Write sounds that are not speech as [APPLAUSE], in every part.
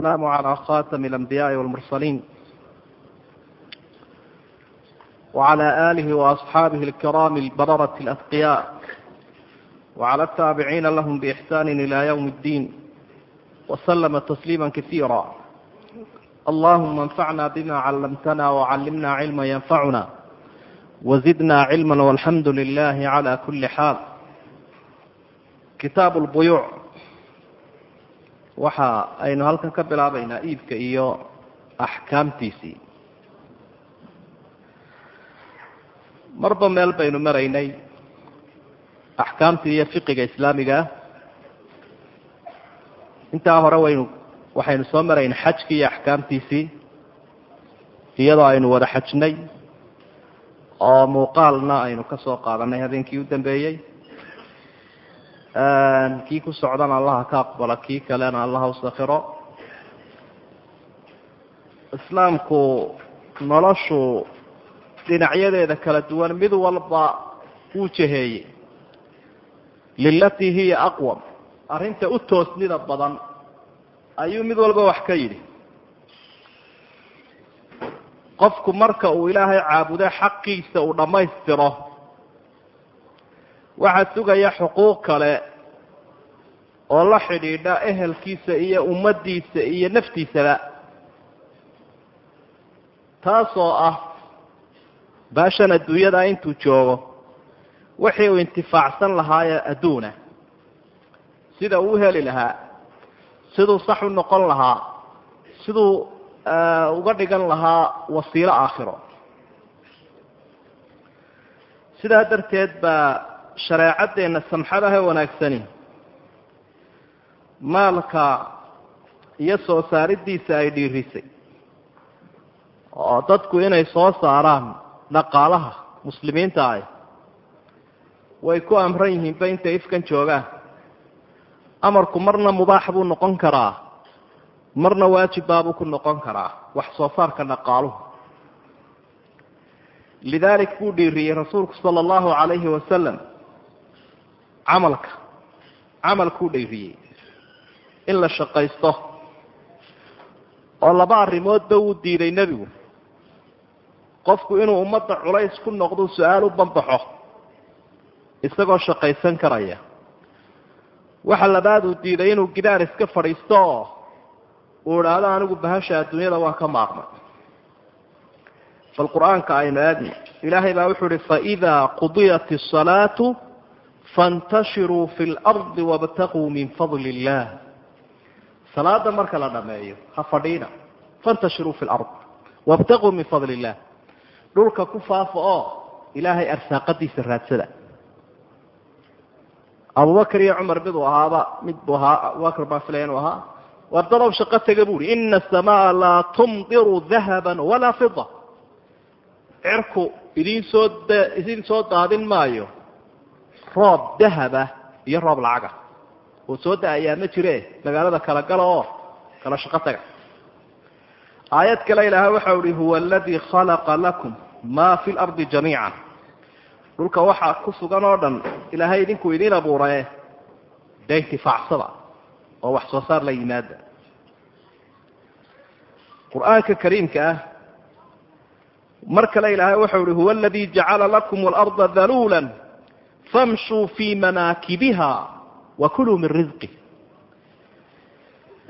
والسلام على خاتم الأنبياء والمرسلين وعلى آله وأصحابه الكرام البررة الأتقياء وعلى التابعين لهم بإحسان إلى يوم الدين وسلم تسليما كثيرا اللهم انفعنا بما علمتنا وعلمنا علما ينفعنا وزدنا علما والحمد لله على كل حال kitaab lbuyuuc waxa aynu halkan ka bilaabaynaa iibka iyo axkaamtiisii marba meel baynu maraynay axkaamtii iyo fiqiga islaamiga. Ah intaa hore waynu waxaynu soo maraynay xajkii iyo axkaamtiisii iyadoo aynu wada xajnay oo muuqaalna aynu ka soo qaadanay habeenkii u dambeeyey kii ku socdana allaha ka aqbala kii kalena allaha ustakiro islaamku noloshu dhinacyadeeda kala duwan mid walba wuu jaheeyey lilatii hiya aqwam. Arrinta u toosnida badan ayuu mid walba wax ka yidhi. Qofku marka uu ilaahay caabudo xaqiisa uu dhammaystiro waxaa sugaya xuquuq kale oo la xidhiidha ehelkiisa iyo ummaddiisa iyo naftiisaba. Taasoo ah baashan adduunyada intuu joogo wixii uu intifaacsan lahaaye adduuna. Sida uu heli lahaa siduu sax u noqon lahaa siduu uga dhigan lahaa wasiilo aakhiro. Sidaa darteed baa shareecadeenna samxadahe wanaagsani. Maalka iyo soo saaridiisa ay dhiirisay. Oo dadku inay soo saaraan dhaqaalaha muslimiinta ah way ku amran yihiinba intay ifkan joogaan. Amarku marna mubaax buu noqon karaa marna waajibbaabuu ku noqon karaa wax soo saarka dhaqaaluhu. Lidaalik buu dhiiriyey rasuulku sala allahu calayhi wasalam camalka camalkuu dhayriyey in la shaqaysto oo laba arrimoodba wuu diiday nebigu. Qofku inuu ummadda culays ku noqdo su'aal u banbaxo isagoo shaqaysan karaya. Waxa labaad uu diiday inuu gidaar iska fadhiisto oo uu idhaahdo anigu bahasha adduunyada waa ka maaqmay bal qur'aanka aynu eegno ilaahay baa wuxuu uhi faidaa qudiyat asalaatu fantashiruu fi lardi wabtaquu min fadli illah salaada marka la dhameeyo ha fadhiina fantashiruu fi lard wabtaquu min fadli illah dhulka ku faafa oo ilaahay arsaaqadiisa raadsada abubakar iyo cumar miduu ahaaba mid buu ahaa abubakar baan filaya inuu ahaa wardadow shaqo tega bu uhi ina asamaa laa tumdiru dahaba walaa fida cirku idin soo idin soo daadin maayo roob dahaba iyo roob lacaga oo soo da'ayaa ma jire magaalada kala gala oo kala shaqo taga aayad kale ilaahay waxa uhi huwa aladii khalaqa lakum ma fi lardi jamiica dhulka waxaa ku sugan oo dhan ilaahay idinku idiin abuuraye dee intifaacsada oo wax soo saar la yimaada. Qur'aanka kariimka ah mar kale ilaahay waxau uhi huwa aladii jacala lakum alarda daluula famshuu fii manaakibiha wa kuluu min risqi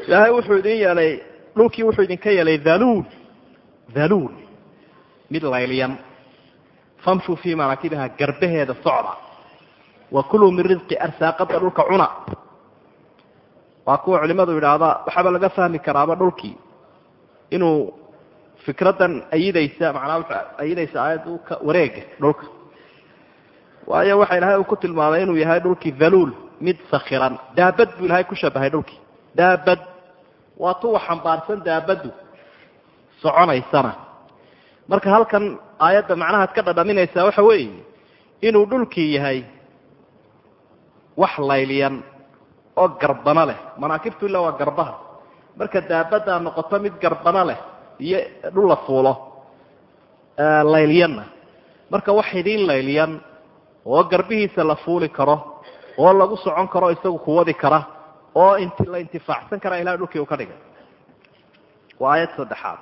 ilaahay wuxuu idin yeelay dhulkii wuxuu idinka yeelay dhaluul dhaluul mid laylyan famshuu fii manaakibiha garbaheeda socda wa kuluu min risqi arsaaqada dhulka cuna waa kuwa culimadu yidhaahda waxaaba laga fahmi karaaba dhulkii inuu fikraddan ayidaysa macnaa ayidaysa aayaddu wareega dhulka waayo waxa ilahay uu ku tilmaamay inuu yahay dhulkii dhaluul mid sakiran daabad buu ilahay ku shabahay dhulkii. Daabad. Waa tuwa xambaarsan daabaddu soconaysana. Marka halkan aayadda macnahaad ka dhadhaminaysaa waxa weeye inuu dhulkii yahay wax layliyan oo garbano leh. Manaakibtu illa waa garbaha. Marka daabaddaa noqoto mid garbano leh iyo dhul la fuulo laylyanna marka wax idiin layliyan oo garbihiisa la fuuli karo oo lagu socon karo isagu kuwadi kara oo la intifaacsan kara ilahay dhulkii uu ka dhigay. Waa aayad saddexaad.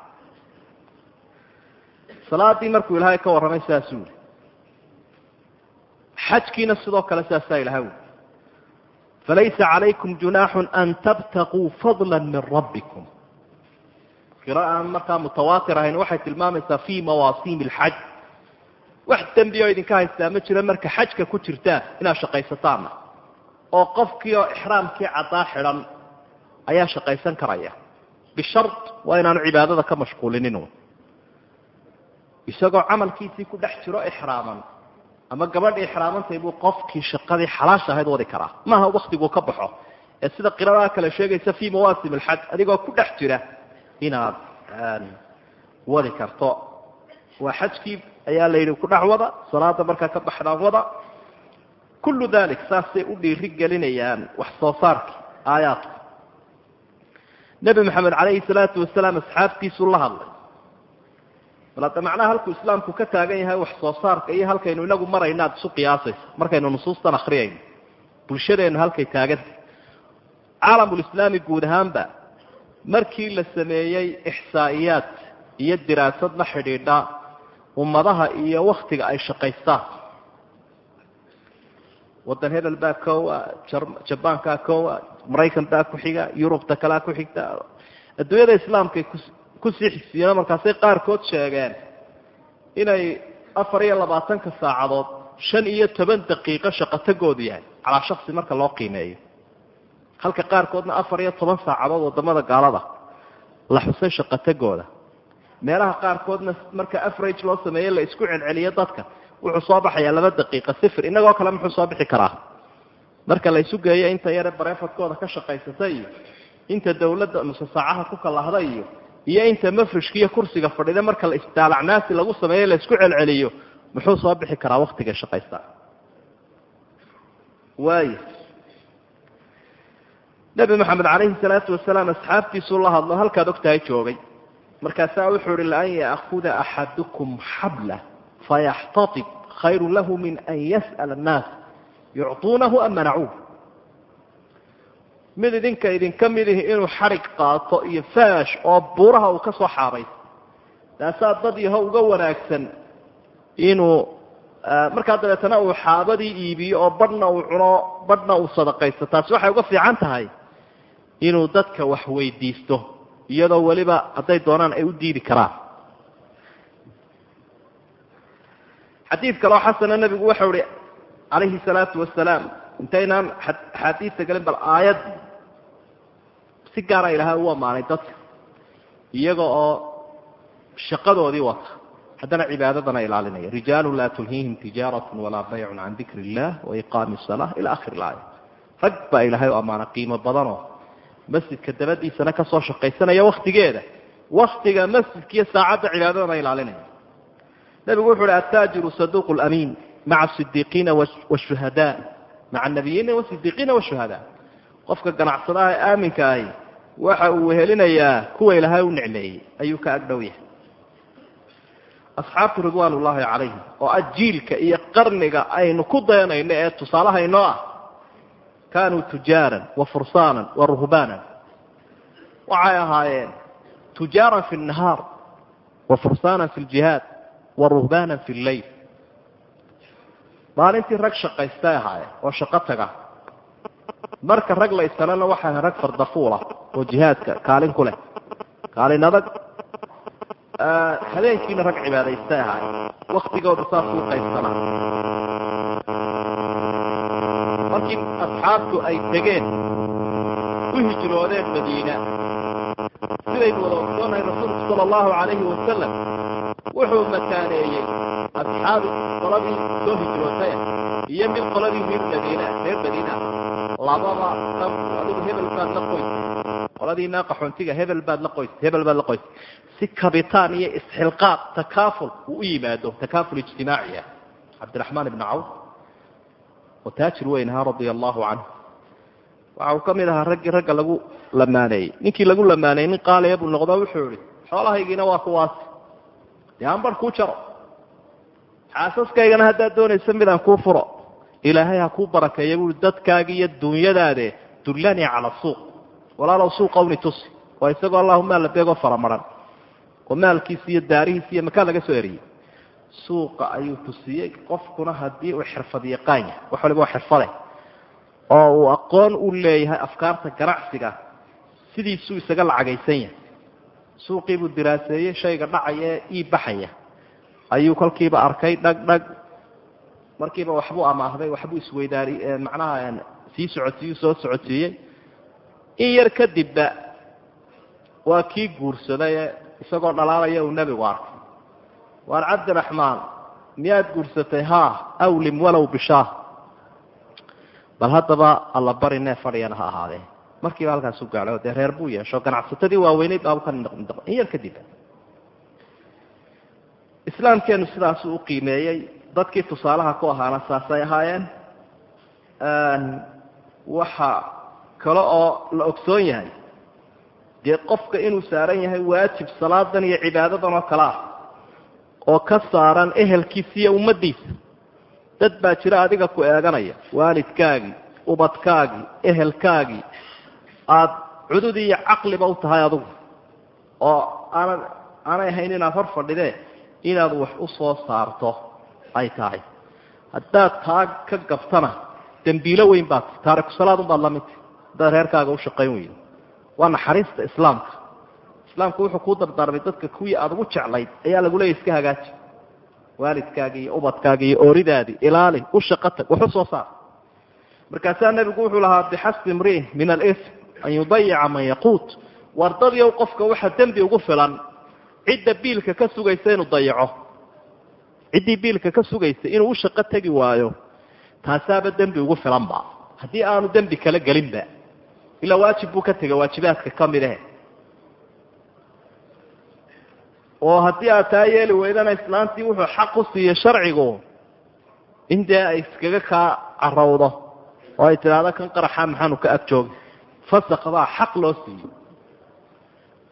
Salaadii markuu ilaahay ka warramay saasuu yidhi. Xajkiina sidoo kale saasaa ilahay ui falaysa calaykum junaaxun an tabtaquu fadla min rabbikum. Qiraa'an markaa mutawaatir ahayn waxay tilmaamaysaa fii mawaasiimi alxaj wax dembi oo idinka haystaa ma jiro marka xajka ku jirtaan inaad shaqaysataanna oo qofkii oo ixraamkii caddaa xidhan ayaa shaqaysan karaya. Bishard waa inaanu cibaadada ka mashquulinin isagoo camalkiisii ku dhex jiro ixraaman ama gabadhii ixraamantay buu qofkii shaqadii xalaasha ahayd wadi karaa. Maaha waktiguu ka baxo. Ee sida qiradaa kale sheegaysa fii mawaasim alxaj adigoo ku dhex jira inaad wadi karto. Waa xajkii ayaa la yidhi ku dhex wada salaada markaa ka baxdaan wada. Kullu dalik saasay u dhiiri gelinayaan wax soo saarkii aayaadku nebi maxamed calayhi salaatu wasalaam asxaabtiisuu la hadlay. Bal hadda macnaha halkuu islaamku ka taagan yahay wax soo saarka iyo halkaynu inagu marayna ad isu qiyaasaysa markaynu nusuustan akriyayno bulshadeennu halkay taagantay caalamulislaami guud ahaanba markii la sameeyey ixsaa'iyaad iyo diraasad la xidhiidha ummadaha iyo waktiga ay shaqaystaan. Waddan hebel baa koowa jabaankaa koowa maraykan baa ku xiga yurubta kalea ku xigta. Adduunyada islaamkay ku sii xigsiiyeen markaasay qaarkood sheegeen inay afar iyo labaatanka saacadood shan iyo toban daqiiqo shaqotagoodu yahay calaa shaksi marka loo qiimeeyo. Halka qaarkoodna afar iyo toban saacadood waddamada gaalada la xusay shaqotagooda meelaha qaarkoodna marka average loo sameeye la isku celceliyo dadka wuxuu soo baxayaa laba daqiiqa sifir innagoo kale muxuu soo bixi karaa. Marka la isu geeyo inta yare bareefadkooda ka shaqaysata iyo inta dawladda nuse saacaha ku kalahda iyo iyo inta mafrishka iyo kursiga fadhida marka la isdaalacnaasi lagu sameeyo la isku celceliyo muxuu soo bixi karaa waktiga shaqaystaa waay nebi maxamed calayhi salaatu wasalaam asxaabtiisuu la hadlo halkaad ogtahay joogay markaasaa wuxuu ihi laan yaakuda axadukum xabla fayaxtatib khayru lahu min an yas'ala annaas yucطuunahu am manacuuh mid idinka idinka midihi inuu xadhig qaato iyo faash oo buuraha uu ka soo xaabayso taasaa dad yaho uga wanaagsan inuu markaa dabeetana uu xaabadii iibiyo oo badhna uu cuno badhna uu sadaqaysto. Taasi waxay uga fiican tahay inuu dadka wax weydiisto iyadoo weliba hadday doonaan ay u diidi karaan. Xadiid kaloo xasana nebigu waxau ihi calayhi salaatu wasalaam intaynaan axaadiista gelin bal aayad si gaara ilahay u ammaanay dadka iyaga oo shaqadoodii wata. Haddana cibaadadana ilaalinaya. Rijaalu laa tulhiihim tijaaratu walaa baycun can dikri illah waiqaami salaa ila akhir ilaaya rag baa ilaahay u ammaana qiimo badanoo masjidka dabadiisana ka soo shaqaysanaya waktigeeda waktiga masjidka iyo saacadda cibaadadana ilaalinaya nebigu wuxu uhi attaajiru saduuq lamiin maca asidiiqiina washuhadaa. Maca anabiyiina wasidiiqiina washuhadaa qofka ganacsadaha ee aaminka ahi waxa uu wehelinayaa kuwa ilaahay u nicmeeyey ayuu ka agdhow yahay. Asxaabtu ridwaan ullaahi calayhim oo ah jiilka iyo qarniga aynu ku dayanayno ee tusaalaha inoo ah kaanuu tujaaran wa fursaanan wa ruhbaanan. Waxay ahaayeen tujaaran fi nnahaar wa fursaanan fi ljihaad wa ruhbaanan fi lleyl maalintii rag shaqaystay ahaayeen oo shaqo taga. Marka rag la isalana waxay ahayn rag fardafuula oo jihaadka kaalin ku leh. Kaalin adag. Habeenkiina rag cibaadaystay ahaayeen. Waktigooda saasuu qaybsanaa markii asxaabtu ay tegeen u hijroodeen madiina. Sidaynu wada ogsoonahay rasuulku sala allahu calayhi wasalam wuxuu mataaneeyey asxaabi qoladii soo hijrootaya iyo mid qoladii reer madiina reer madiina. Labada adigu hebel baad la qoys qoladiinaa qaxoontiga hebel baad la qoys hebel baad la qoys. Si kabitaan iyo isxilqaaq takaaful uu u yimaado takaaful ijtimaaciya. Cabdiraxmaan ibni cawf oo taajir weyn ahaa radia allahu canhu waxa uu ka mid ahaa raggii ragga lagu lamaaneeyey ninkii lagu lamaaneeyey nin qaaliya buu noqdo wuxuu ihi xoolahaygiina waa kuwaas. Dee aan bar kuu jaro. Xaasaskaygana haddaad doonaysa midaan kuu furo. Ilaahay ha kuu barakeeya buui dadkaagi iyo duunyadaade dullanii cala suuq. Walaalow suuqa uni tusi. Waa isagoo allahu maal la beegoo faramaran. Oo maalkiisi iyo daarihiisi iyo makaan laga soo eriyey suuqa ayuu tusiyey qofkuna haddii uu xirfad yaqaan yahay wax waliba waa xirfade oo uu aqoon u leeyahay afkaarta ganacsiga sidiisuu isaga lacagaysan yahay. Suuqiibuu diraaseeyey shayga dhacaya ee ii baxaya. Ayuu kolkiiba arkay dhag dhag. Markiiba waxbuu amaahday waxbuu isweydaari macnaha sii socodsiiyuu soo socodsiiyey in yar kadibba waa kii guursaday isagoo dhalaalaya uu nebigu arkay waar cabdiraxmaan miyaad guursatay? Haa awlim walow bishaah. Bal haddaba alla bari nee fadhiyana ha ahaadee markiiba halkaasu gaadhay oo dee reer buu yeesho ganacsatadii waaweyneyd baabu ka noqnoqo in yar kadibba islaamkeenu sidaasuu u qiimeeyey dadkii tusaalaha ku ahaana saasay ahaayeen waxa kale oo la ogsoon yahay dee qofka inuu saaran yahay waajib salaadan iyo cibaadadan oo kale ah oo ka saaran ehelkiisa iyo ummaddiisa dad baa jira adiga ku eeganaya waalidkaagii ubadkaagii ehelkaagii. Aada cududi iyo caqliba u tahay adigu oo aanad aanay ahayn inaad hor fadhidee inaad wax u soo saarto ay tahay. Haddaad taa ka gabtana dembiilo weyn baad taariku salaad unbaad la midta haddaad reerkaaga u shaqayn weydo waa naxariista islaamka islaamku wuxuu kuu dardaarmay dadka kuwii aada ugu jeclayd ayaa lagu leeya iska hagaaji. Waalidkaagii iyo ubadkaagii iyo ooridaadii ilaali u shaqo tag wax u soo saar. Markaasaa nebigu wuxuu lahaa bixasbi imri'in min alism an yudayica man yaquut. Wardadiow qofka waxa dembi ugu filan cidda biilka ka sugaysa inuu dayaco ciddii biilka ka sugaysa inuu u shaqo tegi waayo taasaaba dembi ugu filanba haddii aanu dembi kala gelinba ilaa waajib buu ka tegay waajibaadka ka mid eh oo haddii aad taa yeeli weydana islaantii wuxuu xaq u siiyey sharcigu in dee ay iskaga kaa carowdo oo ay tidhaahdo kan qaraxa maxaanu ka ag joogi fasaq baa xaq loo siiyey.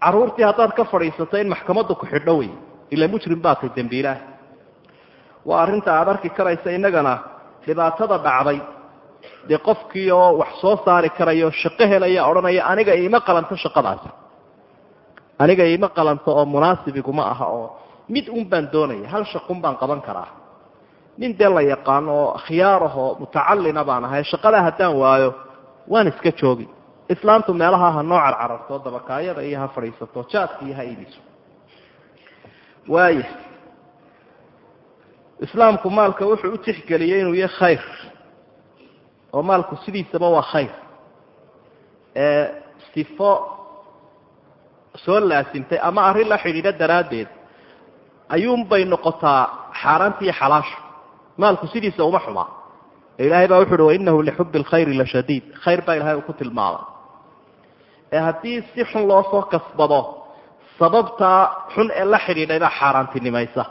Caruurtii haddaad ka fadhiisato in maxkamaddu ku xidho wey ila mujrim baa tay dembiilaah waa arrinta aada arki karaysa innagana dhibaatada dhacday. Dee qofkii oo wax soo saari karayo shaqo helaya odhanaya aniga iima qalanto shaqadaasi aniga iima qalanto oo munaasibiguma aha oo mid un baan doonaya hal shaqun baan qaban karaa. Nin dee la yaqaano oo khiyaarahoo mutacalina baan ahay shaqadaa haddaan waayo waan iska joogi islaamtu meelaha ha noo carcararto dabakaayada iyo ha fadhiisato jaadka iyo ha iibiso. Waaya islaamku maalka wuxuu u tixgeliyey inuu yahay khayr oo maalku sidiisaba waa khayr. Sifo soo laasimtay ama arrin la xidhiidho daraaddeed ayuunbay noqotaa xaaraanta iyo xalaasha. Maalku sidiisa uma xumaa ilaahay baa wuxu uhi wainahu lixubi lkhayri la shadiid. Khayr baa ilahay uu ku tilmaamay. Ee haddii si xun loo soo kasbado sababtaa xun ee la xidhiidhay baa xaaraantinimaysa.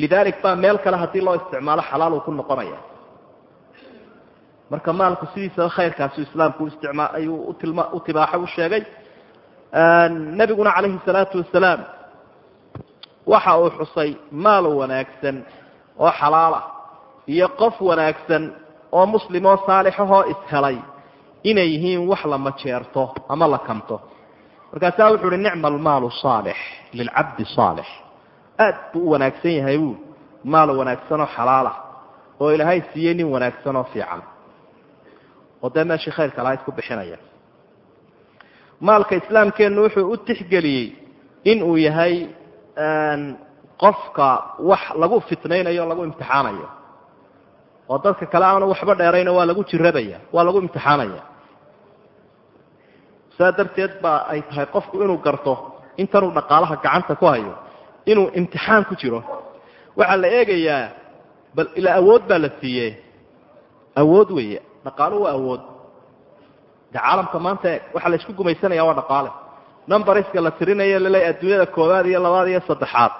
Lidalik baa meel kale haddii loo isticmaalo xalaal uu ku noqonaya. Marka maalku sidiisaba khayrkaasu islaamku isticmaa ayuu utilma u tibaaxo u sheegay nebiguna calayhi salaatu wasalaam waxa uu xusay maal wanaagsan oo xalaala iyo qof wanaagsan oo muslim oo saalixahoo ishelay inay yihiin wax la majeerto ama la kamto. Markaasaa wuxu uhi nicma almaalu saalix lilcabdi saalix. Aad buu u wanaagsan yahay buul maal wanaagsan oo xalaalah oo ilaahay siiyey nin wanaagsan oo fiican. Oo dee meeshii khayrka lahayd ku bixinaya maalka islaamkeennu wuxuu u tixgeliyey in uu yahay qofka wax lagu fitnaynayo lagu imtixaanayo. Oo dadka kale aanu waxba dheerayno waa lagu jirabaya waa lagu imtixaanaya. Saa darteed baa ay tahay qofku inuu garto intanuu dhaqaalaha gacanta ku hayo inuu imtixaan ku jiro. Waxaa la eegayaa bal ilaa awood baa la siiye awood weeye dhaqaaluhu waa awood de caalamka maanta waxaa la isku gumaysanaya waa dhaqaale. Numbariska la tirinayo laleeya adduunyada koowaad iyo labaad iyo saddexaad.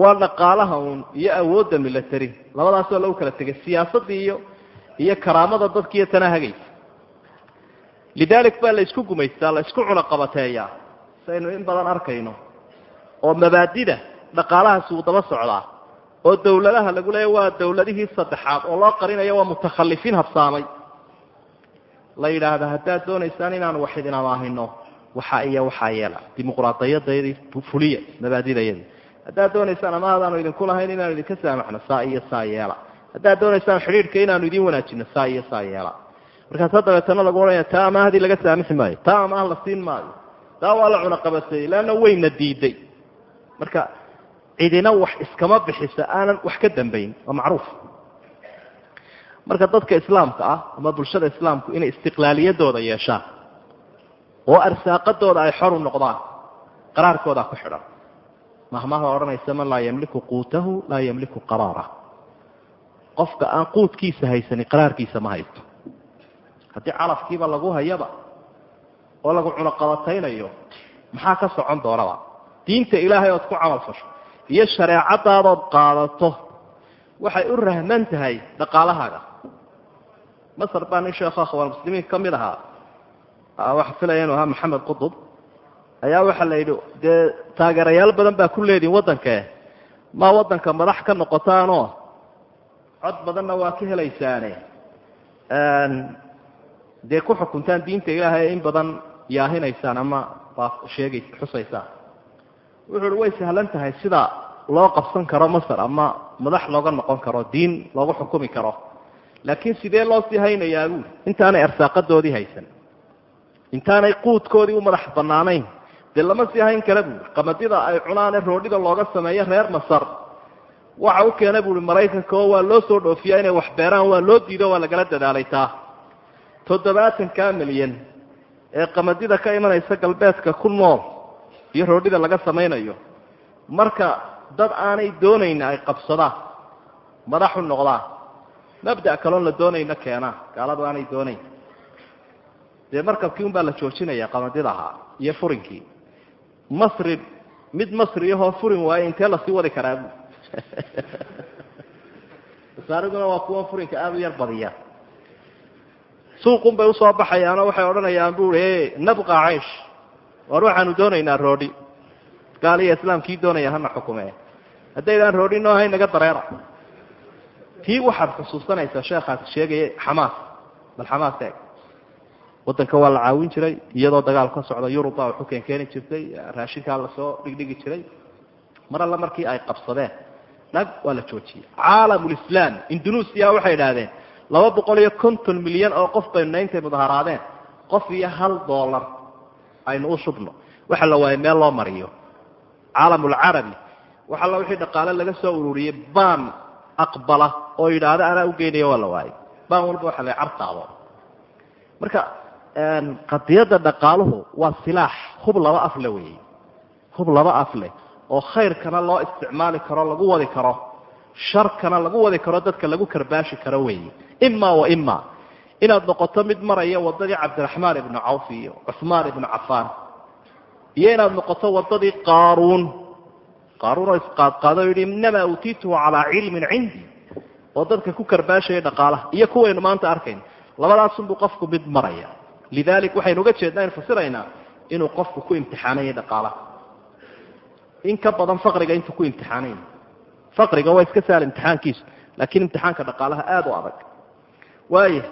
Waa dhaqaalaha uun iyo awoodda milatary labadaasoo lagu kala tegay siyaasaddii iyo iyo karaamada dadkiiyo tana hagaysa lidalik baa la gumaystaa la cunaqabateeyaa saynu in badan arkayno oo mabaadida dhaqaalahaasi uu daba socdaa oo dawladaha lagu leeya waa dawladihii saddexaad oo loo qarinayo waa mutakhalifiin habsaamay la yidhaahda haddaad doonaysaan inaanu wax idin amaahino waxa iyo waxaa yeela. Dimuqraadiyadayadii fuliya mabaadidayadii haddaad doonaysaan ama adaanu idinku lahayn inaanu idinka saamaxno saa iyo saa yeela. Haddaad doonaysaan xidhiidhka inaanu idin wanaajino saa iyo saa yeela. Markaasa dabeetana lagu odhanaya taa amaahdii laga saamixi maayo taa amaah la siin maayo. Taa waa la cunaqabateeyey leanna wayna diiday. Marka cidina wax iskama bixisa aanan wax ka dambayn waa macruuf marka dadka islaamka ah ama bulshada islaamku inay istiqlaaliyadooda yeeshaan oo arsaaqadooda ay xor u noqdaan qaraarkoodaa ku xidhan. Mahmaha odhanaysa man laa yamliku quutahu laa yamliku qaraara. Qofka aan quudkiisa haysanin qaraarkiisa ma haysto. Haddii calafkiiba lagu hayaba oo lagu cunaqabataynayo maxaa ka socon doonaba diinta ilaahay ood ku camal fasho iyo shareecadaadood qaadato waxay u rahman tahay dhaqaalahaaga masr baa nin sheekho akhwaan muslimiin ka mid ahaa. Waxaa filaya inu ahaa maxamed qudub ayaa waxaa la yidhi dee taageerayaal badan baa ku leedihin waddankae maa waddanka madax ka noqotaanoo? Cod badanna waa ka helaysaane. Dee ku xukuntaan diinta ilaahay in badan yaahinaysaan ama baa sheegay xusaysaan. Wuxu uhi way sahlan tahay sida loo qabsan karo masar ama madax looga noqon karo diin loogu xukumi karo laakiin sidee loo sii haynayaa buuli intaanay arsaaqadoodii haysan. Intaanay quudkoodii u madax banaanayn dee lama sii hayn kara buuli qamadida ay cunaane roodhida looga sameeyo reer masar. Waxa u keena buui maraykanka oo waa loo soo dhoofiyaa inay wax beeraan waa loo diido waa lagala dadaalay taa toddobaatanka milyan ee qamadida ka imanaysa galbeedka ku nool iyo roodhida laga samaynayo marka dad aanay doonayna ay qabsadaan madax u noqdaan mabda' kaloon la doonayna keenaan gaaladu aanay doonayn dee markabkii un baa la joojinaya qamadida ahaa iyo furinkii masri mid masri ahoo furin waaye intee la sii wadi karaa? [LAUGHS] Bu masaariduna waa kuwa furinka aada u yar badiya. Suuqun bay u soo baxayaanoo waxay odhanayaan bui e nabqa caysh. War waxaanu doonaynaa roodhi. Gaal iyo islaamkii doonaya hana xukume. Haddaydaan roodhi noo hayn naga dareera tii waxaad xusuusanaysaa sheekhaasi sheegaya xamaas bal xamaas eeg waddanka waa la caawin jiray iyadoo dagaal ka socda yurub baa waxu keenkeeni jirtay raashinkaa la soo dhigdhigi jiray. Mar alla markii ay qabsadeen nag waa la joojiyey. Caalamulislaam indonesia waxay idhaahdeen laba boqol iyo konton milyan oo qof baynu intay mudaharaadeen qof iyo hal dollar aynu u shubno. Waxa la waayay meel loo mariyo. Caalamulcarabi wax alla wixii dhaqaale laga soo ururiyey baan aqbala oo yidhaahda anaa ugeynaya waa la waayay. Baan walba waxa la cartaabo. Marka qadiyadda dhaqaaluhu waa silaax hub laba af le weeye hub laba af leh oo khayrkana loo isticmaali karo lagu wadi karo sharkana lagu wadi karo dadka lagu karbaashi karo weeye. Ima wa ima inaad noqoto mid maraya wadadii cabdiraxmaan ibnu cawf iyo cuhmaan ibnu cafaan iyo inaad noqoto wadadii qaaruun qaaruun oo isqaadqaado o yidhi inamaa uutiituhu calaa cilmin cindi. Oo dadka ku karbaashaya dhaqaalaha iyo kuwaynu maanta arkayno labadaasunbuu qofku mid maraya. Lidalik waxaynu uga jeednaa in fasiraynaa inuu qofku ku imtixaanaya dhaqaalaha. In ka badan faqriga intuu ku imtixaanaya faqriga waa iska sahal imtixaankiisu laakiin imtixaanka dhaqaalaha aada u adag. Waaya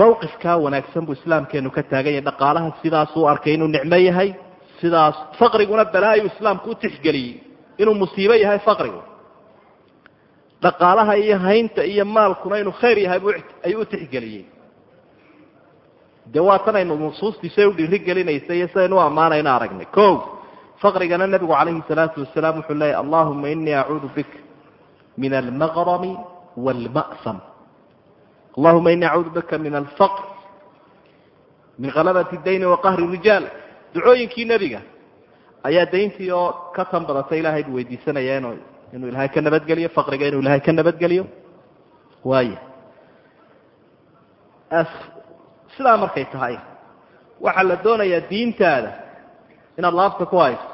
mawqifkaa wanaagsan buu islaamkeenu ka taagan yahay dhaqaalaha sidaasuu arkay inuu nicmo yahay sidaas faqriguna balaayu islaamku u tixgeliyey inuu musiibo yahay faqrigu. Dhaqaalaha iyo haynta iyo maalkuna inuu khayr yahay ayuu u tixgeliyey dee waatanaynu nusuustiisa u dhiiri gelinaysa iyo sidaynu u ammaanayno aragnay. O faqrigana nabigu calayhi salaatu wasalaam wuxuu leeyahy allahuma inii acuudu bik min almaqrami wاlma'sam allahuma inii acuudu bika min alfaqr min khalabati dayni waqahri rijaal ducooyinkii nebiga ayaa dayntii oo ka tan ilahay bu weydiisanaya inu inuu ilahay ka nabadgeliyo faqriga inuu ilahay ka nabadgeliyo. Waaya sidaa markay tahay waxaa la doonayaa diintaada inaad laabta ku hayso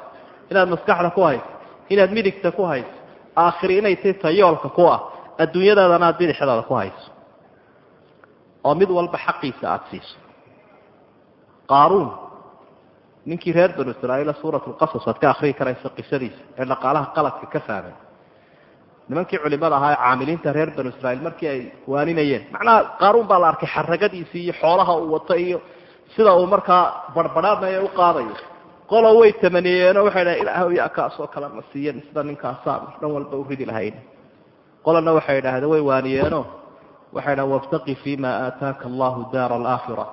inaad maskaxda ku hayso inaad midigta ku hayso aakhiri inay tahy tayoolka ku ah adduunyadaadana aad bidixdaada ku hayso. Oo mid walba xaqiisa aada siiso. Qaaruun ninkii reer banu israa'iila suurat lqasas aad ka akriyi karayso qisadiisa ee dhaqaalaha qaladka ka fahmay nimankii culimada ahaa ee caamiliinta reer banu israiil markii ay waaninayeen macnaha qaaruun baa la arkay xaragadiisii iyo xoolaha uu wato iyo sida uu markaa barbadhaamaya u qaadayo. Qolo way tamaniyeenoo waxay dhahen ilaahw yaa kaasoo kale ma siiyan sida ninkaasaa dhan walba u ridi lahayn. Qolana waxay idhaahdeen way waaniyeeno. Waxay dhahen wabtaqi fima aataaka allahu daara alaakhira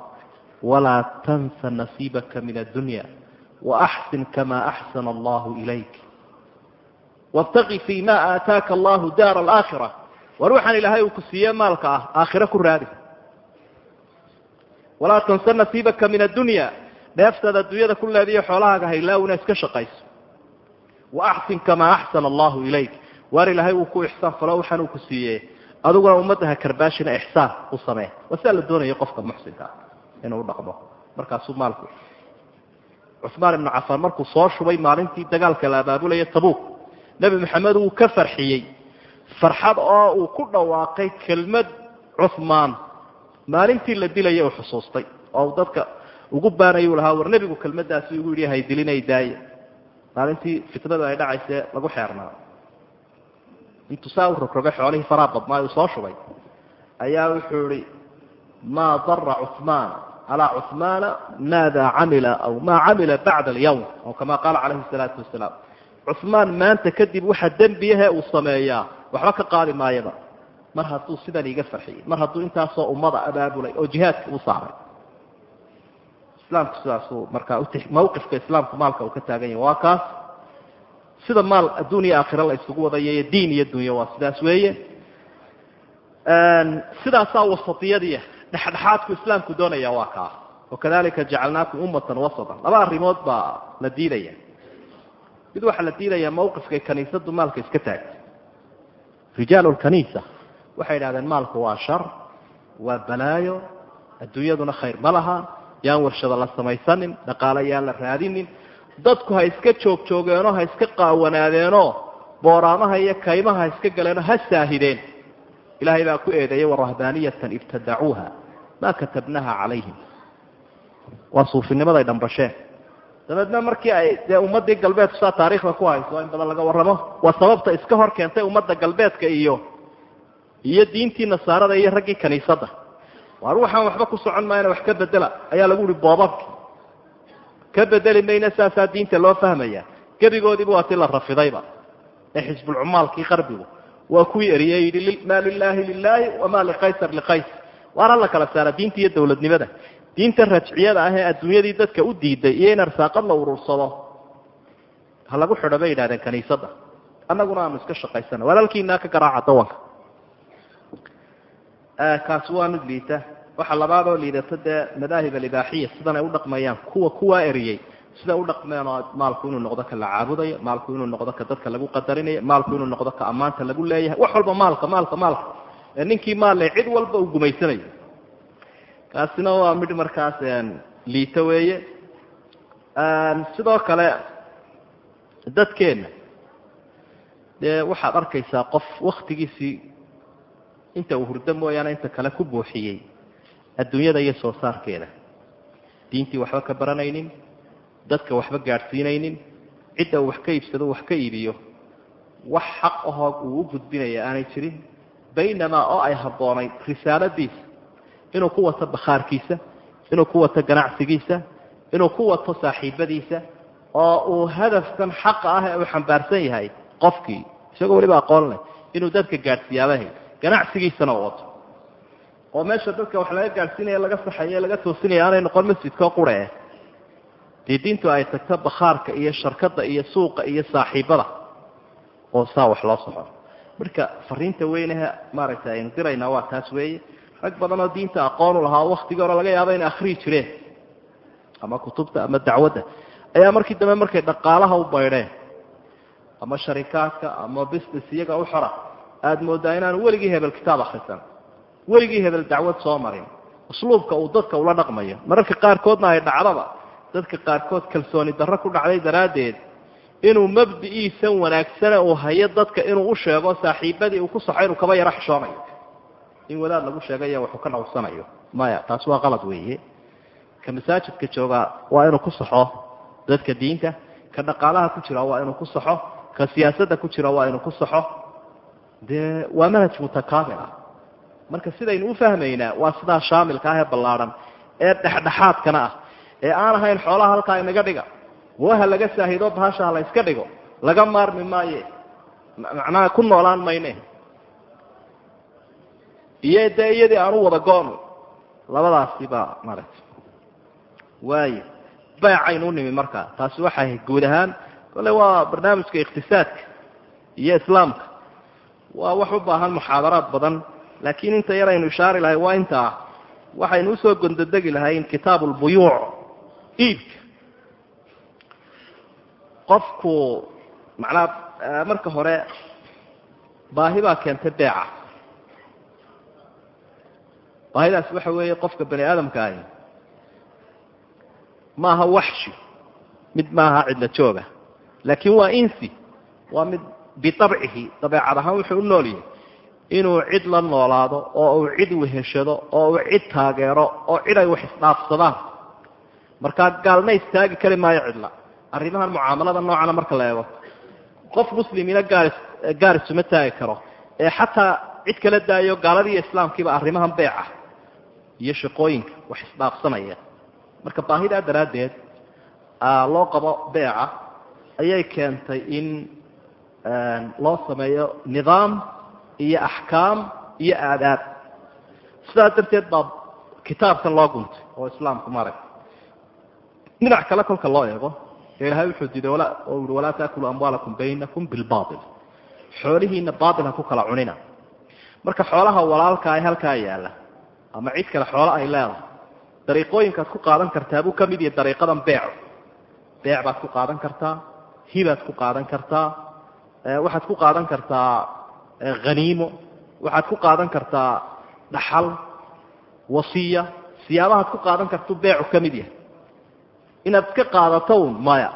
walaa tansa nasiibaka min addunya waaxsin kama axsana allahu ilayk wabtaqi fi ma aataaka allahu daara alaakhira war waxaan ilaahay uu ku siiye maalka ah aakhiro ku raadi walaa tansa nasiibaka min addunya dheeftaad adduunyada ku leediyo xoolahaaga haylaawina iska shaqayso waaxsin kamaa axsana allahu ilayk waar ilaahay uu ku ixsaan falo waxaan uu ku siiye adiguna ummadda ha karbaashina ixsaan u samee waa la doonaya qofka muxsinka inuu dhaqmo markaasuu maalku cumaan ibnu cafaan markuu soo shubay maalintii dagaalka la abaabulaya tabuuk nebi maxamed wuu ka farxiyey. Farxad oo uu ku dhawaaqay kelmad cumaan maalintii la dilaya uu xusuustay oo dadka ugu baanayu lahaa war nebigu kelmadaasi ugu yidhi haydilinay daaye. Maalintii fitnadu ay dhacaysee lagu xeernaa. Intuu saa u rogrogay xoolihii faraha badnaa uu soo shubay ayaa wuxuu ihi maa dara cumaan calaa cumaana maada camila aw maa camila bacda alyawm oo kama qaala calayhi salaatu wasalaam cumaan maanta kadib waxa dembiyahe uu sameeyaa waxba ka qaadi maayaba mar hadduu sidan iga farxiyey mar hadduu intaasoo ummada abaabulay oo jihaadka u saaray islaamku sidaasuu markaa mawqifka islaamku maalka uu ka taagan yahay waa kaas sida maal adduun iyo aakhira la isugu wadayayo diin iyo dunya waa sidaas weeye sidaasaa wasatiyadiia dhexdhexaadku islaamku doonaya waa kaa wakadalika jacalnaakum ummatan wasatan. Laba arrimood baa la diidaya mid waxaa la diidayaa mawqifkay kaniisadu maalka iska taagtay rijaalu lkaniisa waxay idhahdeen maalku waa shar waa balaayo adduunyaduna khayr ma laha yaan warshado la samaysanin dhaqaale yaan la raadinin dadku ha iska joog joogeenoo ha iska qaawanaadeenoo booraamaha iyo kaymaha ha iska galeenoo ha saahideen. Ilaahay baa ku eedeeyey warahbaaniyatan ibtadacuuha maa katabnaha calayhim. Waa suufinimaday dhambasheen dabeedna markii ay dee ummadii galbeedku saa taariikhda ku hayso in badan laga warramo. Waa sababta iska hor keentay ummadda galbeedka iyo iyo diintii nasaarada iyo raggii kaniisadda. Waar waxaan waxba ku socon maayana wax ka bedela ayaa lagu uhi boobabki ka bedeli mayna saasaa diinta loo fahmaya gebigoodiiba waa ti la rafidayba. Ee xisbulcumaalkii qarbigu waa kuwii eriyey yidhi maa lilaahi lilaahi wamaa likaysar likaysar waana la kala saara diinta iyo dowladnimada diinta rajciyada ah ee adduunyadii dadka u diiday iyo in arsaaqad la urursado. Ha lagu xidho bay yidhahdeen kaniisadda. Annaguna aanu iska shaqaysana. Walaalkiinaa ka garaaca dawanka kaasi waa mid liita. Waxa labaadoo liidato dee madaahib alibaaxiya sidan ay u dhaqmayaan. Kuwa kuwaa eriyey. Sida u dhaqmeenoo maalku inuu noqdo ka la caabudayo maalku inuu noqdo ka dadka lagu qadarinayo maalku inuu noqdo ka ammaanta lagu leeyahay. Wax walba maalka maalka maalka ee ninkii maale cid walba uu gumaysanayo. Kaasina waa mid markaas liito weeye. Sidoo kale dadkeenna dee waxaad arkaysaa qof waktigiisii inta uu hurdo mooyaane inta kale ku buuxiyey adduunyada iyo soo saarkeeda diintii waxba ka baranaynin dadka waxba gaadhsiinaynin cidda uu wax ka iibsado wax ka iibiyo wax xaq ahoo uu u gudbinaya aanay jirin baynamaa oo ay habboonayd risaaladiisa inuu ku wato bakhaarkiisa inuu ku wato ganacsigiisa inuu ku wato saaxiibadiisa oo uu hadafkan xaqa ah ee uu xambaarsan yahay qofkii. Isagoo weliba aqoon leh inuu dadka gaadhsiiyaabahay ganacsigiisana wato. Oo meesha dadka wax laga gaadhsiinaya laga saxayo laga toosinaya aanay noqon masjidkao qure. Dee diintu ay tagto bakhaarka iyo sharkada iyo suuqa iyo saaxiibada. Oo saa wax loo soco marka fariinta weynehe maaragtay aynu diraynaa waa taas weeye. Rag badanoo diinta aqoonu lahaa waktigii hore laga yaaba inay akhriyi jireen. Ama kutubta ama dacwadda. Ayaa markii dambe markay dhaqaalaha u baydheen. Ama sharikaadka ama business iyaga u xora. Aada moodaa inaanu weligii hebel kitaab akhrisan. Weligii hebel dacwad soo marin. Usluubka uu dadka ula dhaqmayo. Mararka qaarkoodna ay dhacdaba. Dadka qaarkood kalsooni darro ku dhacday daraaddeed inuu mabdi'iisan wanaagsane uu hayo dadka inuu u sheego saaxiibadii uu ku saxo inuu kaba yaro xishoonayo in wadaad lagu sheegaya waxuu ka dhawrsanayo. Maya taas waa qalad weeye. Ka masaajidka joogaa waa inuu ku saxo dadka diinta ka dhaqaalaha ku jira waa inuu ku saxo ka siyaasadda ku jira waa inuu ku saxo dee waa manhaj mutakaamil ah. Marka sidaynu u fahmaynaa waa sidaa shaamilka ah ee ballaadhan ee dhexdhexaadkana ah. Ee aan ahayn xoolaha halkaa inaga dhiga waha laga saahido bahashaha la yska dhigo. Laga maarmi maaye. Macnaha ku noolaan mayne. Iyo dee aan u wada go-no labadaasi baa maaragtay waayo baycaynu u nimi markaa taasi waxay ahayd guud ahaan kole waa barnaamijka iqtisaadka iyo islaamka. Waa wax u baahan muxaadaraad badan laakiin inta yar aynu ishaari lahay waa intaa. Waxaynu u soo gondodegi kitaabu lbuyuuc iibka qofku macnaha marka hore baahi baa keentay beeca. Baahidaas waxa weeye qofka bani aadamka ahi maaha waxshi mid maaha cidla jooga. Laakiin waa insi waa mid biabcihi dabeecad ahaan wuxuu u nool yahay inuu cid la noolaado oo uu cid weheshado oo uu cid taageero oo cid ay wax isdhaafsadaan. Markaa gaalna istaagi kari maayo cidla arrimahan mucaamalada noocana marka la eego. Qof muslimina gaar gaar isuma taagi karo. Ee xataa cid kala daayo gaaladii iyo islaamkiiba arrimahan beeca iyo shaqooyinka wax isdhaafsanaya marka baahidaa daraaddeed loo qabo beeca ayay keentay in loo sameeyo nidaam iyo axkaam iyo aadaab. Sidaas darteed baa kitaabkan loo guntay oo islaamku marag dhinac kale kolka loo eego ilahay wuxuu diiday yihi walaa taakulu amwaalakum baynakum bilbail xoolihiina baail ha ku kala cunina. Marka xoolaha walaalka ee halkaa yaalla ama cid kale xoolo ay leedahay dariiqooyinkaad ku qaadan kartaa buu ka mid yahay dariiqadan beeco beec baad ku qaadan kartaa hibaad ku qaadan kartaa waxaad ku qaadan kartaa haniimo waxaad ku qaadan kartaa dhaxal wasiya siyaabahaad ku qaadan kartu beecu ka mid yahay inaad iska qaadato un maya.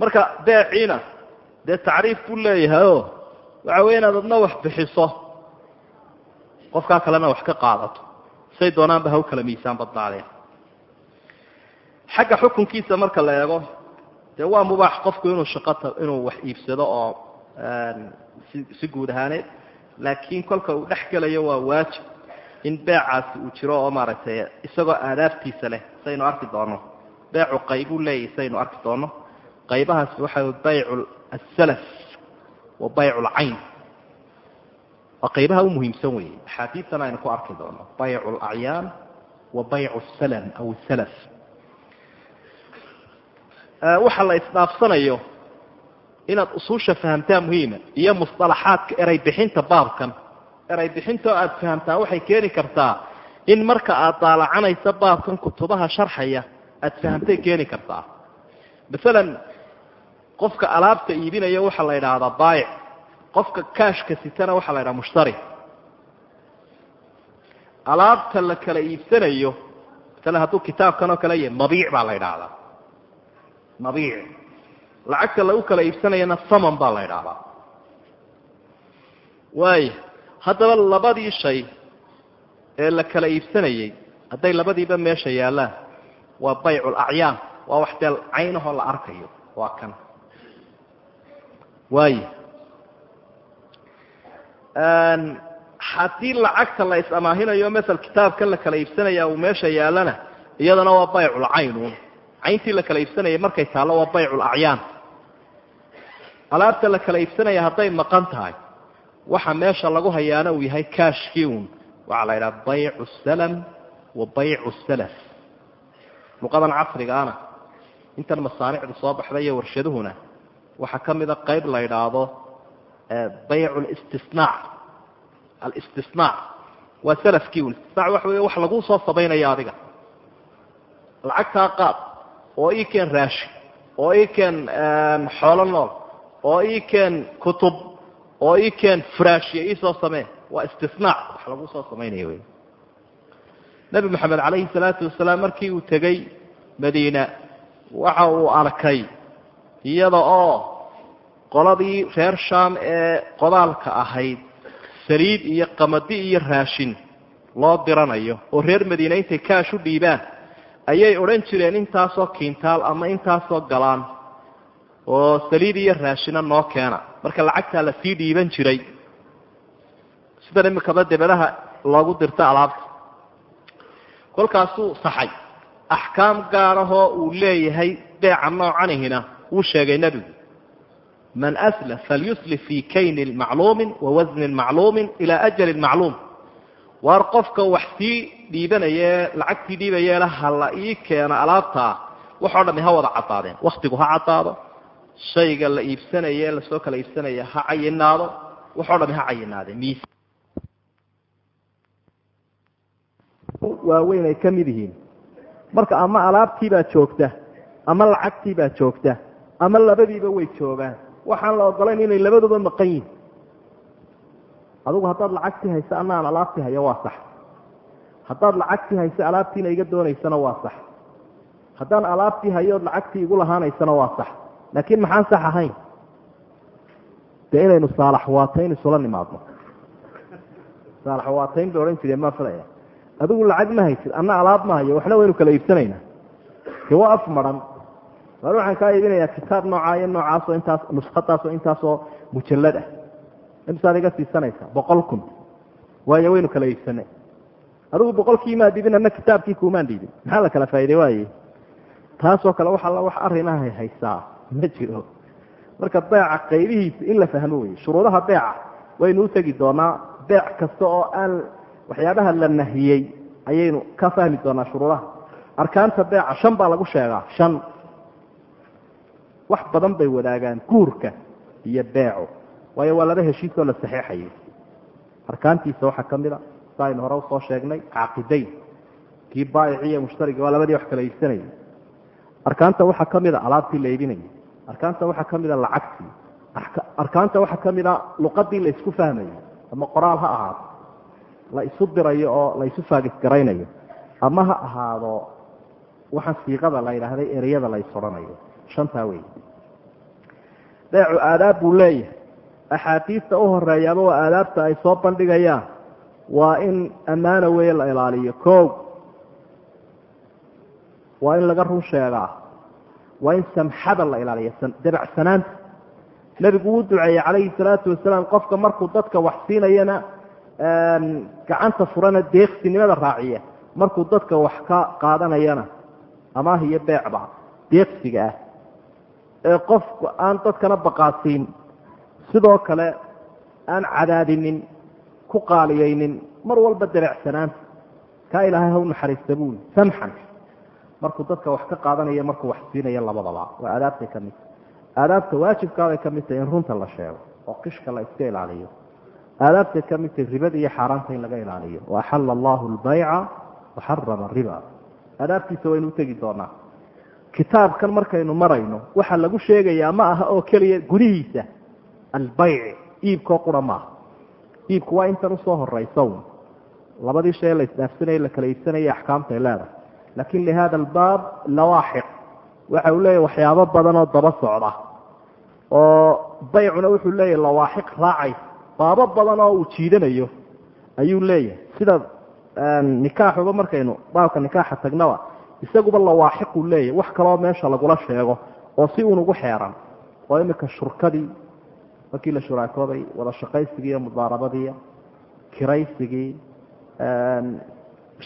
Marka beeciina dee tacriif buu leeyahay waxa weya inaad adna wax bixiso. Qofkaa kalena wax ka qaadato. Say doonaanba ha u kala miisaan badnaadeen. Xagga xukunkiisa marka la eego dee waa mubaax qofku inuu shaqota inuu wax iibsado oo si si guud ahaaneed laakiin kolka uu dhex gelayo waa waajib in beecaasi uu jiro oo maaragtay isagoo aadaabtiisa leh saynu arki doono beecu qaybuu leeyahy saynu arki doono. Qaybahaasi waxa baycu asalaf wa baycu lcayn waa qaybaha u muhiimsan weeye. Axaadiidtana aynu ku arki doono. Baycu lacyaan wa baycu salam aw salaf waxa la isdhaafsanayo inaad usuusha fahamtaa muhiima iyo musطalaxaadka eray bixinta baabkan. Eray bixintoo aada fahamtaa waxay keeni kartaa in marka aad daalacanayso baabkan kutubaha sharxaya aada fahamtay keeni kartaa. Masalan qofka alaabta iibinaya waxaa la yidhaahdaa baayic. Qofka kaashka sitana waxaa la yidhaha mushtari. Alaabta la kala iibsanayo masalan hadduu kitaabkan oo kale yahay mabiic baa la yidhaahdaa. Mabiic. Lacagta lagu kala iibsanayana saman baa la yidhaahdaa. Waaya haddaba labadii shay ee la kala iibsanayey hadday labadiiba meesha yaallaan waa baycu lacyaan waa wax dee caynahoo la arkayo. Waa kan. Waaya haddii lacagta la is-amaahinayo masel kitaabkan la kala iibsanaya uu meesha yaallana iyadana waa bayculcaynuun cayntii la kala iibsanaya markay taallo waa bayculacyaan alaabta la kala iibsanaya hadday maqan tahay waxa meesha lagu hayaana uu yahay kaashkii waxaa la yidhaha baycu salam wa baycu salaf luqadan casrigaana intan masaanicdu soo baxday iyo warshaduhuna waxaa ka mida qayb la yidhaahdo baycu listisnaac alistisnaac waa salafkii istisnaac waxa wey wax laguu soo sabaynaya adiga. Lacagtaa qaad oo ii keen raashi oo ii keen xoolo nool oo ii keen kutub oo ii keen furaashiya iisoo samee waa istisnaac wax lagu soo samaynaya wey nebi moxamed calayhi salaatu wasalaam markii uu tegey madiina waxa uu arkay iyada oo qoladii reer shaam ee qodaalka ahayd saliid iyo qamadi iyo raashin loo diranayo oo reer madiine intay kaash u dhiibaan ayay odhan jireen intaasoo kiintaal ama intaasoo galaan oo saliid iyo raashina noo keena. Marka lacagtaa la sii dhiiban jiray. Sidan imikaba debadaha loogu dirto alaabta kolkaasuu saxay. Axkaam gaarahoo uu leeyahay beeca noocanihina wuu sheegay nebigu. Man asla falyuslif fii kayni macluumin wa wasnin macluumin ilaa ajalin macluum. Waar qofka wax sii dhiibanaya lacagtii dhiibayeela ha la ii keeno alaabtaa waxoo dhami ha wada caddaadeen. Waktigu ha caddaado shayga la iibsanaye la soo kala iibsanaya ha cayinaado waxoo dhami ha cayinaadeen waaweyn ay ka mid yihiin. Marka ama alaabtiibaa joogta ama lacagtiibaa joogta ama labadiiba way joogaan. Waxaan la ogolayn inay labaduba maqan yihiin adugu haddaad lacagtii hayso ana aan alaabtii hayo waa sax. Haddaad lacagtii hayso alaabtiina iga doonaysana waa sax. Haddaan alaabtii hayo ood lacagtii igu lahaanaysana waa sax. Laakiin maxaan sax ahayn? Dee inaynu saalax waatayn isula nimaadno. Saalax waatayn bay odhan jireen maa filaya adigu lacag ma haysid anna alaab ma hayo waxna waynu kala iibsanaynaa ke waa af maran. Waar waxaan kaa iibinayaa kitaab noocaa noocaasoo intaas nuskadaasoo intaasoo mujallad ah imsaad iga siisanaysaa boqol kun. Waayo waynu kala iibsanay. Adigu boqolkiimaa dhiibin anna kitaabkii kuumaan dhiibin maxaa la kala faa'iday waaye? Taasoo kale wax alla wax arrinahay haysaa. Ma jiro. Marka beeca qaybihiisa in la fahmo weye shuruudaha beeca waynu u doonaa beec kasta oo aan waxyaabaha la nahiyey ayaynu ka fahmi doonaa shuruudaha. Arkaanta beeca shan baa lagu sheegaa shan. Wax badan bay wadaagaan guurka iyo beecu waayo waa laba heshiisoo la saxeexayay arkaantiisa waxaa ka mid a sa hore u soo sheegnay caaqidayn. Kii baayici iyo mushtarigi waa labadii wax kala iibsanayay arkaanta waxaa ka mid a alaabtii la iibinayay arkaanta waxaa ka mid a lacagtii. Arkaanta waxaa ka mid a luqadii la isku ama qoraal ha ahaado la isu dirayo oo la isu faagisgaraynayo ama ha ahaado waxaan siiqada la yidhaahday ereyada la is odhanayo shantaa wey beecu aadaab buu leeyahay. Axaadiista u horeeyaaba waa aadaabta ay soo bandhigayaan. Waa in ammaana weeye la ilaaliyo. Koog waa in laga run sheegaa. Waa in samxada la ilaaliyo. Dabacsanaanta nebigu wuu duceeyey calayhi salaatu wasalaam qofka markuu dadka wax siinayana gacanta furana deeqsinimada raaciya. Markuu dadka wax ka qaadanayana amaah iyo beecba deeqsiga ah ee qofku aan dadkana baqaasiin sidoo kale aan cadaadinin ku qaaliyeynin mar walba dabeecsanaanta kaa ilaahay ha u naxariista buuli samxan. Markuu dadka wax ka qaadanayo markuu wax siinaya labadaba. Waa aadaabtay ka mid. Aadaabta waajibkaabay ka mid tahay in runta la sheego oo qishka la iska ilaaliyo aadaabtay ka mid tahay ribada iyo xaaraanta in laga ilaaliyo. Waaxala allahu lbayca waxarama riba aadaabtiisa waynu utegi doonaa. Kitaabkan markaynu marayno waxa lagu sheegayaa ma aha oo keliya gudihiisa albayc iibkoo qura maaha iibku waa intan u soo horaysa un labadii shay la isdhaafsanaya la kala iibsanaya axkaamtay leedahay. Laakin lihada albaab lawaaxiq. Waxa uu leeyahy waxyaabo badan oo daba socda. Oo baycuna wuxuu leeyahy lawaaxiq raacay baabo badan oo uu jiidanayo ayuu leeyahay. Sida nikaaxuba markaynu baabka nikaaxa tagnaba isaguba lawaaxiquu leeyahy wax kaloo meesha lagula sheego oo si uun ugu xeeran. Oo imika shurkadii markii la shuraakooday wada shaqaysigii iyo mudaarabadii kiraysigii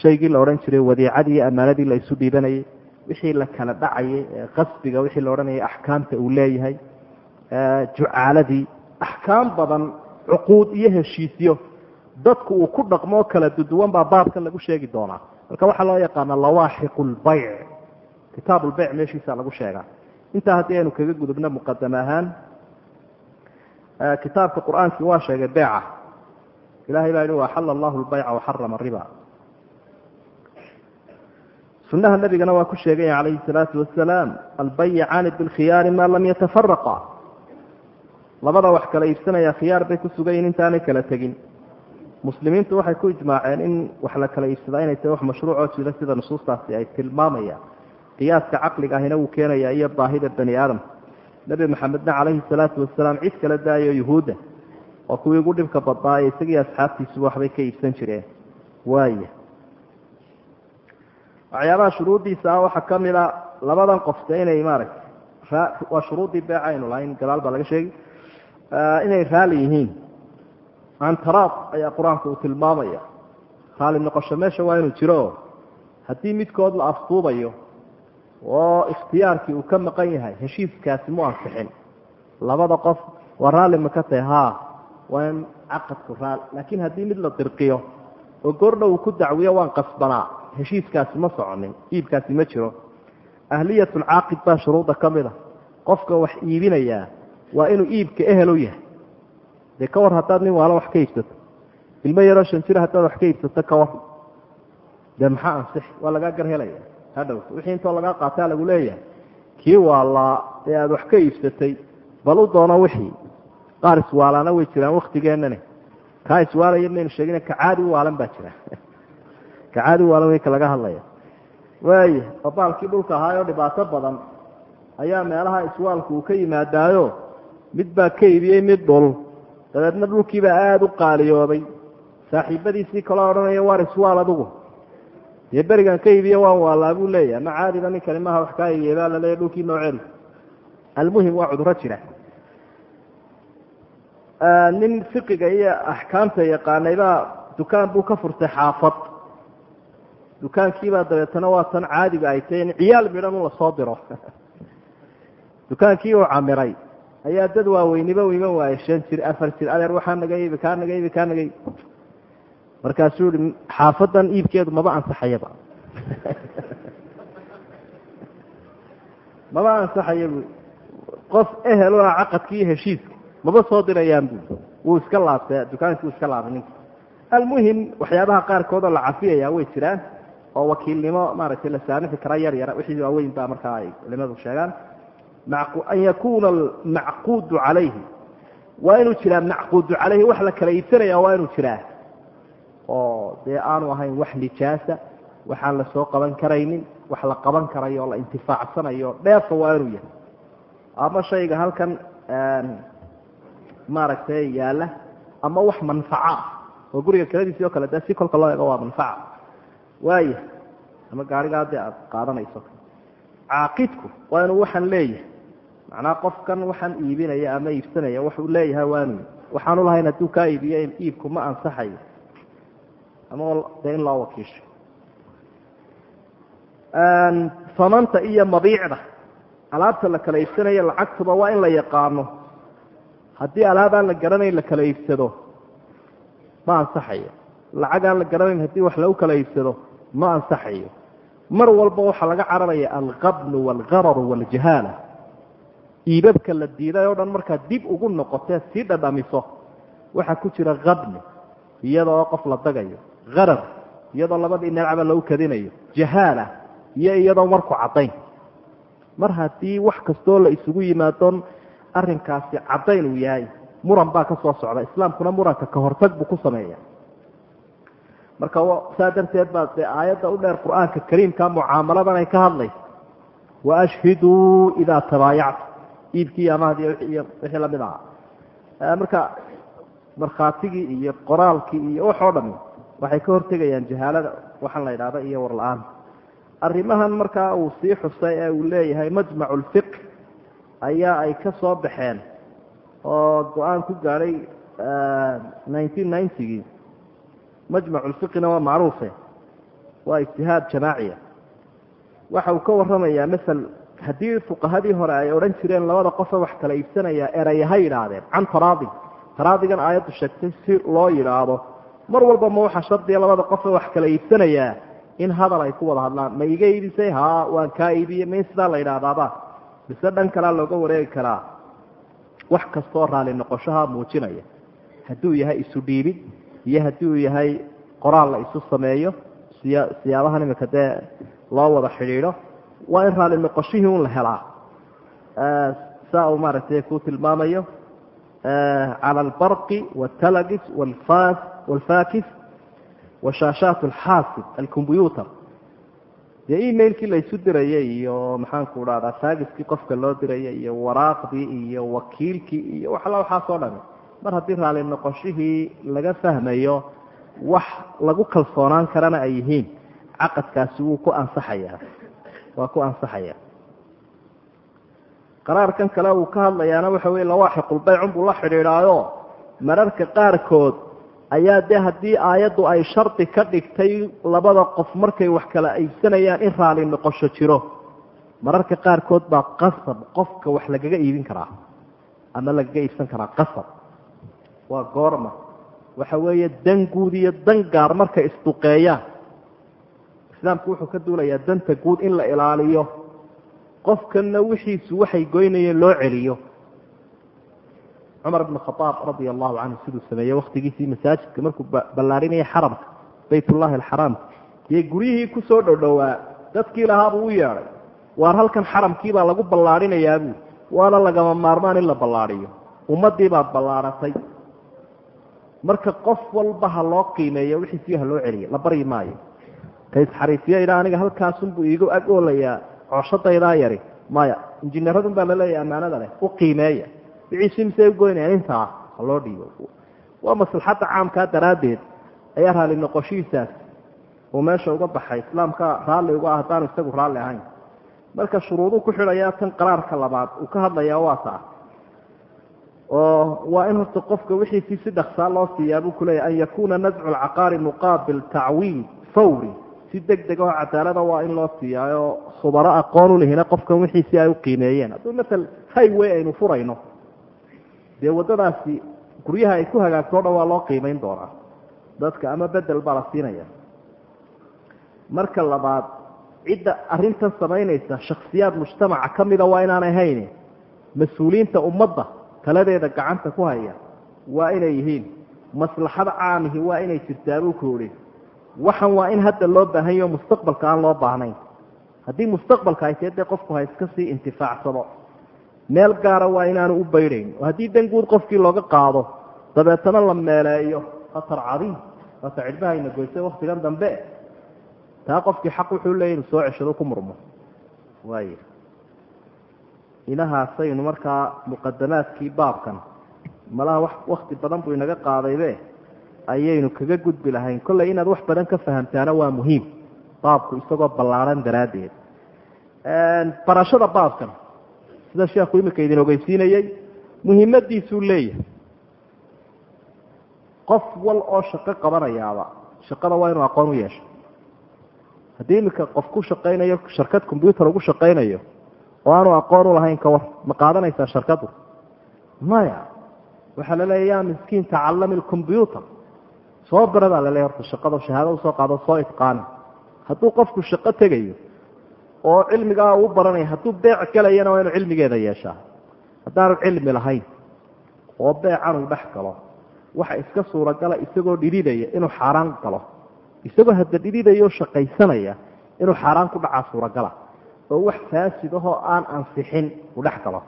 shaygii la odhan jiray wadiicadii iyo ammaanadii la isu dhiibanayay wixii la kala dhacayay qasbiga wixii la odhanayay axkaamta uu leeyahay jucaaladii axkaam badan cuquud iyo heshiisyo. Dadku uu ku dhaqmoo kala duduwan baa baabkan lagu sheegi doonaa. Marka waxaa loo yaqaana lawaaxiqu lbayc kitaab lbayc meeshiisa lagu sheegaa. Intaa haddii aynu kaga gudubno muqadame ahaan kitaabka qur'aankii waa sheegay beeca. Ilahay baa yihi waxala allahu lbayca waxarama riba. Sunaha nabigana waa ku sheegay calayhi salaatu wasalaam albayicaani bilkhiyaari maa lam yatafaraqa labada wax kala iibsanaya khiyaar bay ku sugayiin intaanay kala tegin. Muslimiintu waxay ku ijmaaceen in wax la kala iibsadaa inay tahay wax mashruucoo jira sida nusuustaasi ay tilmaamayaan. Qiyaaska caqliga ahina wuu keenaya iyo baahida bani aadam. Nebi maxamedna calayhi salaatu wasalaam cid kala daayo yuhuudda oo kuwii ugu dhibka badnaaye isagii asxaabtiisuba waxbay ka iibsan jireen. Waaya waxyaabaha shuruuddiisa ah waxaa ka mid a labadan qofte inay maaragtay waa shuruuddii beeca aynu lahayn gadaal baa laga sheegay inay raali yihiin. Antaraad ayaa qur'aanku uu tilmaamaya. Raali noqosho meesha waa inuu jiro. Haddii midkood la afduubayo oo ikhtiyaarkii uu ka maqan yahay heshiiskaasi mu ansixin. Labada qof waa raalli ma ka tahay haa waa in caqadku raali laakiin haddii mid la dirqiyo oo goordha uu ku dacwiyo waan qasbanaa. Heshiiskaasi ma soconin iibkaasi ma jiro. Ahliyatulcaaqid baa shuruudda ka mid a qofka wax iibinayaa waa inuu iibka ehel u yahay. Dee ka war haddaad nin waala wax ka iibsato. Ilmo yaroo shan jiro haddaad wax ka iibsato ka war. Dee maxaa ansix waa lagaa gar helaya hadhowta wixii intoo lagaa qaataa lagu leeyahay. Kii waalaa ee aada wax ka iibsatay bal u doono wixii. Qaar iswaalaana way jiraan waktigeennani kaa iswaalaya maynu sheegin ka caadi u waalan baa jira. [LAUGHS] Ka caadi u waalan wayka laga hadlaya waaya oo baalkii dhulka ahaayoo dhibaato badan ayaa meelaha iswaalku uu ka yimaadaayo mid baa ka iibiyey mid dhul dabeedna dhulkiibaa aada u qaaliyoobay saaxiibadiisii kaloo odhanaya waar iswaal adugu. Dee berigan ka iibiye waan waalaa buu leeyahay. Ma caadiba ninkani maaha wax kaa iibiyey baa laleeya dhulkii noo almuhim waa cuduro jira. Nin fiqiga iyo axkaamta yaqaanay baa dukaan buu ka furtay xaafad. Dukaankiibaa dabeetana waa tan caadiga ay tahy in ciyaal midhan u la soo diro. [LAUGHS] Dukaankii uu camiray ayaa dad waaweyniba iman waaye shan jir afar jir adeer waxaa naga iibi kaa naga iibi kaa naga iibi markaasuu ihi xaafadan iibkeedu maba ansaxayaba [LAUGHS] maba ansaxaya bu qof ehel u ah heshiiska maba soo dirayaan bu wuu iska laabtay dukaankii uu iska laabay ninka. Almuhim waxyaabaha qaarkood oo la cafiyaya way jiraan oo wakiilnimo maaragtay la saamixi kara yar yara wixii waaweyn baa markaa ay culimadu sheegaan an yakuna almacquudu calayhi. Waa inuu jiraa macquudu calayhi wax la kala iibsanaya waa inuu jiraa. Oo dee aanu ahayn wax nijaasa waxaan la soo qaban karaynin wax la qaban karayo oo la intifaacsanayo dheefa waa inuu yahay. Ama shayga halkan maaragtay yaalla ama wax manfaca oo guriga kaladiisii oo kale dee si kolka loo eego waa manfaca. Waaya ama gaarigaa dee aada qaadanayso caaqidku waa inuu waxaan leeyahay macnaha qofkan waxaan iibinaya ama iibsanaya waxuu leeyahay waanu waxaanu lahayn hadduu kaa iibiyo iibku ma ansaxayo ama dee in loo wakiisho. Samanta iyo mabiicda alaabta la kala iibsanayo lacagtuba waa in la yaqaano. Haddii alaab aan la garanayn la kala iibsado ma ansaxayo. Lacag aan la garanayn haddii wax lagu kala iibsado ma ansaxayo. Mar walba waxaa laga cararaya alqabnu waalgararu waaljahaala iibabka la diiday oo dhan markaad dib ugu noqotee sii dhadhamiso waxaa ku jira qabni iyadoo qof la dagayo harar iyadoo labadii dhinacba lagu kadinayo jahaala iyo iyadoo marku caddayn. Mar haddii wax kastoo la isugu yimaadon arrinkaasi caddayn uu yahay muran baa ka soo socda islaamkuna muranka ka hortag buu ku sameeya marka saa darteed baa dee aayadda u dheer qur'aanka kariimka mucaamaladan ay ka hadlayso waashhiduu idaa tabaayactu iibkii iyo wixii la mid ahaa marka markhaatigii iyo qoraalkii iyo wax oo dhami waxay ka hortegayaan jahaalada waxaan la idhahda iyo warla-aan arrimahan markaa uu sii xusay ee uu leeyahay majmacu lfiq ayaa ay ka soo baxeen oo go'aan ku gaadhay nineteen ninetygii. Majmacu lfiqina waa macruufe waa ijtihaad jamaaciya. Waxa uu ka waramayaa masel haddii fuqahadii hore ay odhan jireen labada qofe wax kala iibsanaya erayaha yidhaahdeen. Can taraadi. Taraadigan aayaddu sheegtay si loo yidhaahdo mar walba ma waxaa shardiya labada qofe wax kala iibsanayaa in hadal ay ku wada hadlaan. Ma iga iibisay? Ha waan kaa iibiyey. Ma in sidaa la yidhaahdaaba. Mise dhan kalaa looga wareegi karaa. Wax kastoo raali noqoshaha muujinaya. Hadduu yahay isu dhiibid iyo haddii uu yahay qoraal la isu sameeyo siya siyaabahan imika dee loo wada xidhiidho waa in raali noqoshihii un la helaa. Saa uu maaragtay ku tilmaamayo cala albarqi wاtalagis wlfas wاlfakis washaashaat alxaasib alcombyuter dee emailkii la isu dirayay iyo maxaanku dhahdaa faagiskii qofka loo dirayay iyo waraaqdii iyo wakiilkii iyo waxla waxaasoo dhami mar haddii raali noqoshihii laga fahmayo wax lagu kalsoonaan karana ay yihiin caqadkaasi wuu ku ansaxayaa waa ku ansaxaya qaraarkan kale uu ka hadlayaana waxa wey lawaaxiqulbaycun buu la xidhiidhaayo. Mararka qaarkood ayaa dee haddii aayaddu ay shardi ka dhigtay labada qof markay wax kala iibsanayaan in raali noqosho jiro. Mararka qaarkood baa qasab qofka wax lagaga iibin karaa ama lagaga iibsan karaa qasab. Waa goorma. Waxa weeye dan guud iyo dan gaar markay isduqeeyaan islaamku wuxuu ka duulayaa danta guud in la ilaaliyo. Qofkanna wixiisu waxay goynayeen loo celiyo. Cumar bn khaaab radia allahu canhu siduu sameeyey waktigiisii masaajidka markuu ballaarinayay xaramka baytullahi alxaraamka. Iyo guryihii ku soo dhowdhowaa dadkii lahaabuu u yeedhay. Waar halkan xaramkiibaa lagu ballaarinayaa buui waana lagama maarmaan in la ballaariyo. Ummadii baad ballaaratay marka qof walba ha loo qiimeeyo wixiisiyo ha loo celiyo. La baryi maayo ka isxariifiyo idha aniga halkaasunbuu iigu ag oolayaa cooshadaydaa yari. Maya injineeradun baa la leeyahay ammaanada leh u qiimeeya. Wiciisi mise ugoynayaan intaa ha loo dhiibo waa maslaxadda caamkaa daraaddeed ayaa raalli noqoshihiisaas uu meesha uga baxay islaamka raalli uga ah haddaanu isagu raalli ahayn. Marka shuruuduu ku xidhayaa tan qaraarka labaad uu ka hadlayaa waa taa. Oo waa in horta qofka wixiisii si dhaksaa loo siiyaa buu kuleeyahy an yakuuna nazcu lcaqaari muqaabil tacwiim fawri si deg deg oo cadaalada waa in loo siiyaayo khubaro aqoon u lihina qofkan wixiisii ay u qiimeeyeen. Hadduu maal highway aynu furayno dee waddadaasi guryaha ay ku hagaagto o dhan waa loo qiimeyn doonaa. Dadka ama bedel baa la siinaya. Marka labaad cidda arrintan samaynaysa shaksiyaad mujtamaca ka mida waa inaanay hayni mas'uuliyiinta ummadda taladeeda gacanta ku haya waa inay yihiin maslaxada caamihi waa inay jirtaa buu ku ihi waxan waa in hadda loo baahan yaho mustaqbalka aan loo baahnayn. Haddii mustaqbalka ay tae dee qofku ha iska sii intifaacsado. Meel gaara waa inaanu u baydayn oo haddii dan guud qofkii looga qaado dabeetana la meeleeyo. Khatar cadiim waata cidhbahayna goysay waktigan dambe. Taa qofkii xaq wuxuu leeya inu soo ceshado ku murmo. Waay inahaasaynu markaa muqadamaadkii baabkan. Malaha wakti badan buu inaga qaadaybe ayaynu kaga gudbi lahayn. Kolley inaad wax badan ka fahamtaana waa muhiim. Baabku isagoo ballaaran daraaddeed. Barashada baabkan sida sheekhu imika idin ogeysiinayey muhiimadiisuu leeyahay. Qof wal oo shaqo qabanayaaba shaqada waa inuu aqoon u yeesho. Haddii iminka qof ku shaqaynayo sharkad combyuter ugu shaqaynayo oo aanu aqoon u lahayn ka war ma qaadanaysaa sharkadu maya waxaa la leeya ya miskiin tacallami combyuter soo bara baa laleeya horta shaqada shahaado u soo qaado soo itqaani hadduu qofku shaqo tegayo oo cilmigaa uu baranaya hadduu beec galayana waa inuu cilmigeeda yeeshaa. Haddaanu cilmi lahayn oo beecan uu dhex galo waxa iska suuragala isagoo dhididaya inuu xaaraan galo. Isagoo hadda dhididayao shaqaysanaya inuu xaaraan ku dhacaa suuragala. Oo wax faasid ahoo aan ansixin uu dhex galo.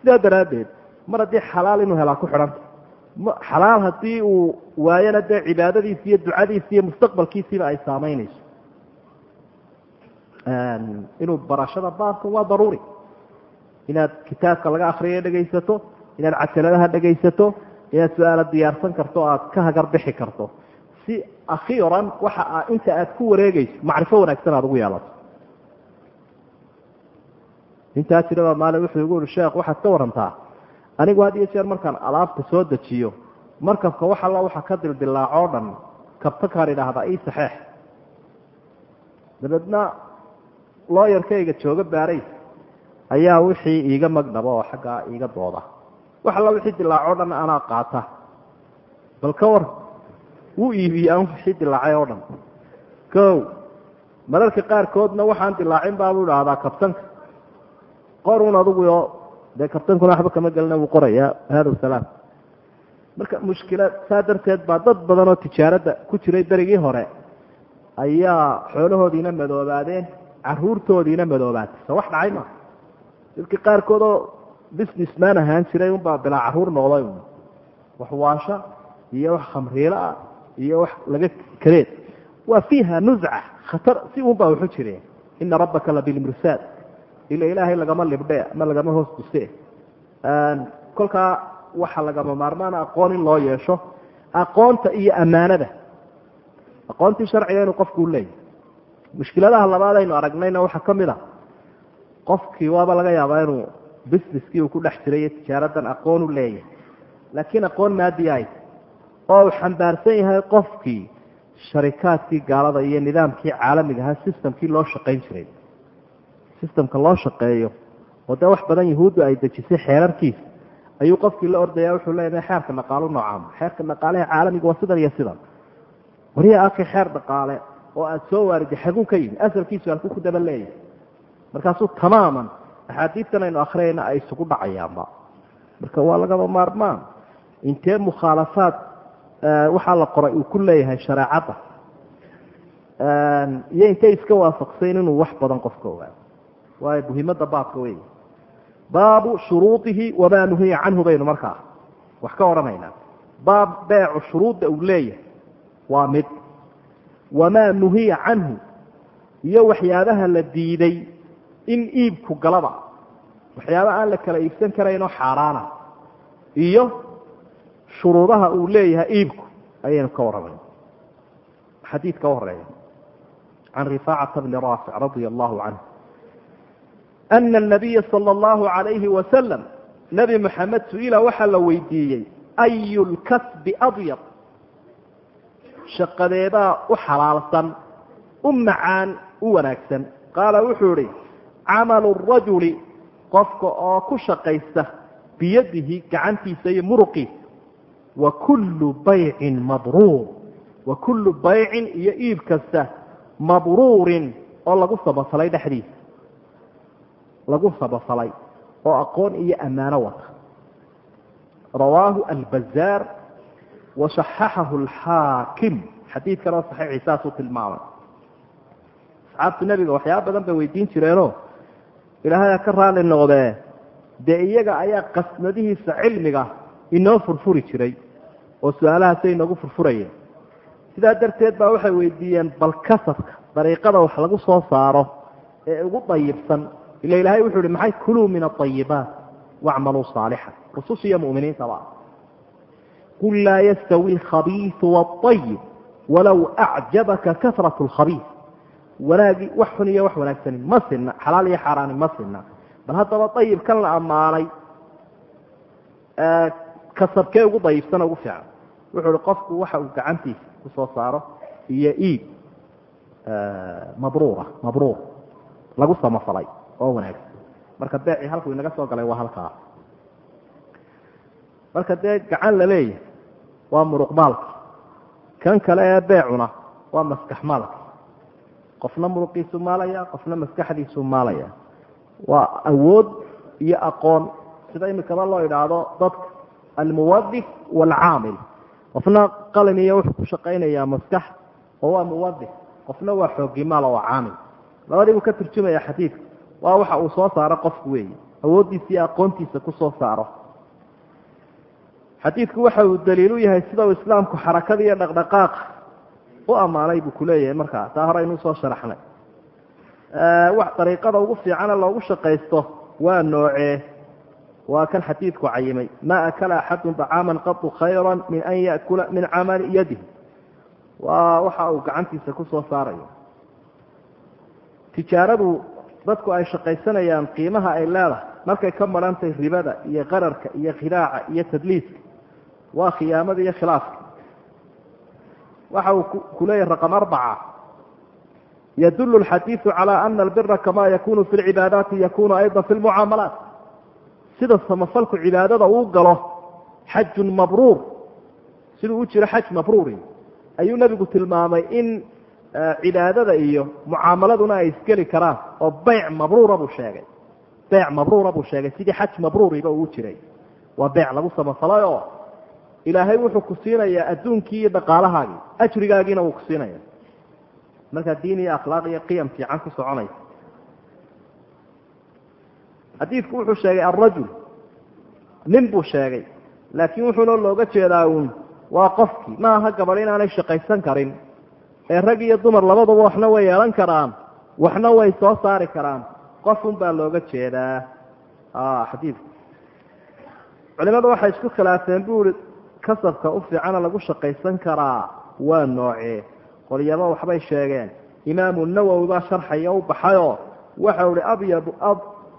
Sidaa daraaddeed mar haddii xalaal inuu helaa ku xidhanta xalaal haddii uu waayana dee cibaadadiisi iyo ducadiisi iyo mustaqbalkiisiiba ay saamaynayso inuu barashada baabkan waa daruuri. Inaad kitaabka laga akriyo dhegaysato inaad cajaladaha dhegaysato inaad su'aala diyaarsan karto o aad ka hagar bixi karto. Si akhiiran waxa inta aad ku wareegayso macrifo wanaagsan aad ugu yeelato intaa jiraba maalin wuxuu igu uri sheekh waxaad ka warantaa anigu had iyo jeer markaan alaabta soo dejiyo markabka wax alla waxa ka dildilaacoo dhan kabtakaan idhaahdaa ii saxeex. Dabeedna looyarkayga jooga baarays ayaa wixii iiga magdhaba oo xaggaa iiga dooda. Wax alla wixii dilaacoo dhan anaa qaata. Bal ka war wuu iibiyaa wixii dilaacay oo dhan. Kow mararka qaarkoodna waxaan dilaacin baabuu idhaahdaa kabtanka. Qorun aduguoo dee kabtankuna waxba kama gelina wuu qorayaa hada salaam. Marka mushkilad saa darteed baa dad badan oo tijaaradda ku jiray berigii hore ayaa xoolahoodiina madoobaadeen caruurtoodiina madoobaatay. So wax dhacay maa dadkii qaarkood oo businessman ahaan jiray unbaa bilaa carruur noqday wax waasha iyo wax khamriiloah iyo wax laga kadeed waa fiiha nusca khatar si un baa waxu jireen ina rabbaka labilmirsaad ila ilaahay lagama libdhe ama lagama hoos duse kolkaa waxa lagama maarmaana aqoon in loo yeesho aqoonta iyo ammaanada. Aqoontii sharciga inuu qofku leeyahy mushkiladaha labaad aynu aragnayna waxaa ka mid a qofkii waaba laga yaabaa inuu businesskii uu ku dhex jiray iyo tijaaradan aqoon u leeyahay. Laakiin aqoon maadi oo uu xambaarsan yahay qofkii sharikaadkii gaalada iyo nidaamkii caalamiga ahaa systemkii loo shaqayn jiray systemka loo shaqeeyo oo dee wax badan yahuuddu ay dejisay xeerarkiisa ayuu qofkii la ordaya wuxuu leeyahay xeerka dhaqaalu noocaama xeerka dhaqaaleha caalamiga waa sidan iyo sidan. Wariya akhi xeer dhaqaale oo aada soo waarida xaguu ka yimi asalkiisu halkuu ku daba leeyahay markaasuu tamaaman axaadiistan aynu akhriyayna ay isugu dhacayaanba. Marka waa lagaba maarmaan intee mukhaalafaad waxaa la qoray uu ku leeyahay shareecadda. Iyo intay iska waafaqsayn inuu wax badan qofka ogaado waayo muhiimadda baabka wey baabu shuruudihi wamaa nuhiya canhu baynu markaa wax ka odhanaynaa baab beecu shuruudda uu leeyahay waa mid. Wamaa nuhiya canhu iyo waxyaabaha la diiday in iibku galaba. Waxyaaba aan la kala iibsan karaynoo xaaraana. Iyo shuruudaha uu leeyahay iibku ayaynu ka warramayna xadiid ka horreeya can rifaacata bni raafic radia allahu canhu ana anabiya sala allahu calayhi wasalam nebi moxamed su'ila waxaa la weydiiyey ayu lkasbi adyab shaqadeedaa u xalaalsan u macaan u wanaagsan qaala wuxuu idhi camalu rajuli qofka oo ku shaqaysta biyadihi gacantiisa iyo muruqiisa wa kullu baycin mabruur wa kullu baycin iyo iib kasta mabruurin oo lagu sabafalay dhexdiisa lagu sabafalay oo aqoon iyo ammaano wata. Rawaahu albazaar wa saxaxahu alxaakim xadiidkan oo saxiixii saasuu tilmaamay. Asxaabtu nebiga waxyaaba badan bay weydiin jireenoo ilaahay ka raali noqdee dee iyaga ayaa qasnadihiisa cilmiga inoo furfuri jiray oo su'aalahaasay inoogu furfurayeen. Sidaa darteed baa waxay weydiiyeen bal kasabka dariiqada wax lagu soo saaro ee ugu dayibsan ila ilaahay wuxuu ihi maxay kuluu min aayibaat wacmaluu saalixa rusus iyo muminiintaba qul laa yastawi alkhabiisu waaayib walow acjabaka karat lkhabiis wanaagii wax xun iyo wax wanaagsanin ma sinna xalaal iyo xaaraani ma sinna bal haddaba ayib kan la ammaanay kasabkee ugu dayibsan ugu fiican wuxuu hi qofku waxa uu gacantiisa ku saaro iyo iib mabruura mabruur lagu samafalay oo wanaagsan. Marka beecii halkuu inaga soo galay waa halkaa. Marka dee gacan la leeyahay waa muruq maalka. Kan kale ee beecuna waa maskax maalka. Qofna muruqiisu maalaya qofna maskaxdiisu maalaya. Waa awood iyo aqoon. Sida imikaba loo idhaahdo dadka almuwadif waalcaamil qofna qalin iyo wuxuu ku shaqaynayaa maskax oo waa muwadif qofna waa xoogimaal oo caamil. Labadii ka turjumaya xadiidka waa waxa uu soo saaro qofku weeye. Awooddiisa iyo aqoontiisa ku soo saaro. Xadiidku waxa uu daliilu yahay sida uu islaamku xarakada iyo dhaqdhaqaaqa u ammaanay buu kuleeyahay markaa taa hore soo sharaxnay. Wax dariiqada ugu fiicana loogu shaqaysto waa noocee? Waa kan xadiidku cayimay. Ma akala axadun طacaaman qatu khayra min an yakula min camali yadihi. Waa waxa uu gacantiisa ku soo saarayo. Tijaaradu dadku ay shaqaysanayaan qiimaha ay leedahay. Markay ka marantahay ribada iyo qararka iyo khilaaca iyo tadliiska waa khiyaamada iyo khilaafka waxa uu kuleeyahay raqam arbaca. Yadulu alxadiidu calaa ana albira kama yakunu fi lcibaadaati yakunu ayda fi lmucaamalaat sida samafalku cibaadada uu galo xajun mabruur. Siduu u jiro xaj mabruurin. Ayuu nebigu tilmaamay in cibaadada iyo mucaamaladuna ay isgeli karaan oo beyc mabruura buu sheegay. Beyc mabruura buu sheegay. Sidii xaj mabruuriba uu jiray. Waa beyc lagu samafalay oo ilaahay wuxuu ku siinayaa adduunkii iyo dhaqaalahaagii. Ajrigaagiina wuu ku siinaya markaa diin iyo akhlaaq iyo qiyam fiican ku soconaysa. Xadiidku wuxuu sheegay alrajul nin buu sheegay laakiin wuxuuna looga jeedaa uun. Waa qofkii. Ma aha gabadh inaanay shaqaysan karin ee rag iyo dumar labaduba waxna way yeelan karaan waxna way soo saari karaan. Qofun baa looga jeedaa. Xadiidku culimadu waxay isku khilaafeen bu ihi kasabka u fiicana lagu shaqaysan karaa waa noocee? Qolyaba waxbay sheegeen. Imaamu nawowi baa sharxaya u baxayoo waxau ihi abyab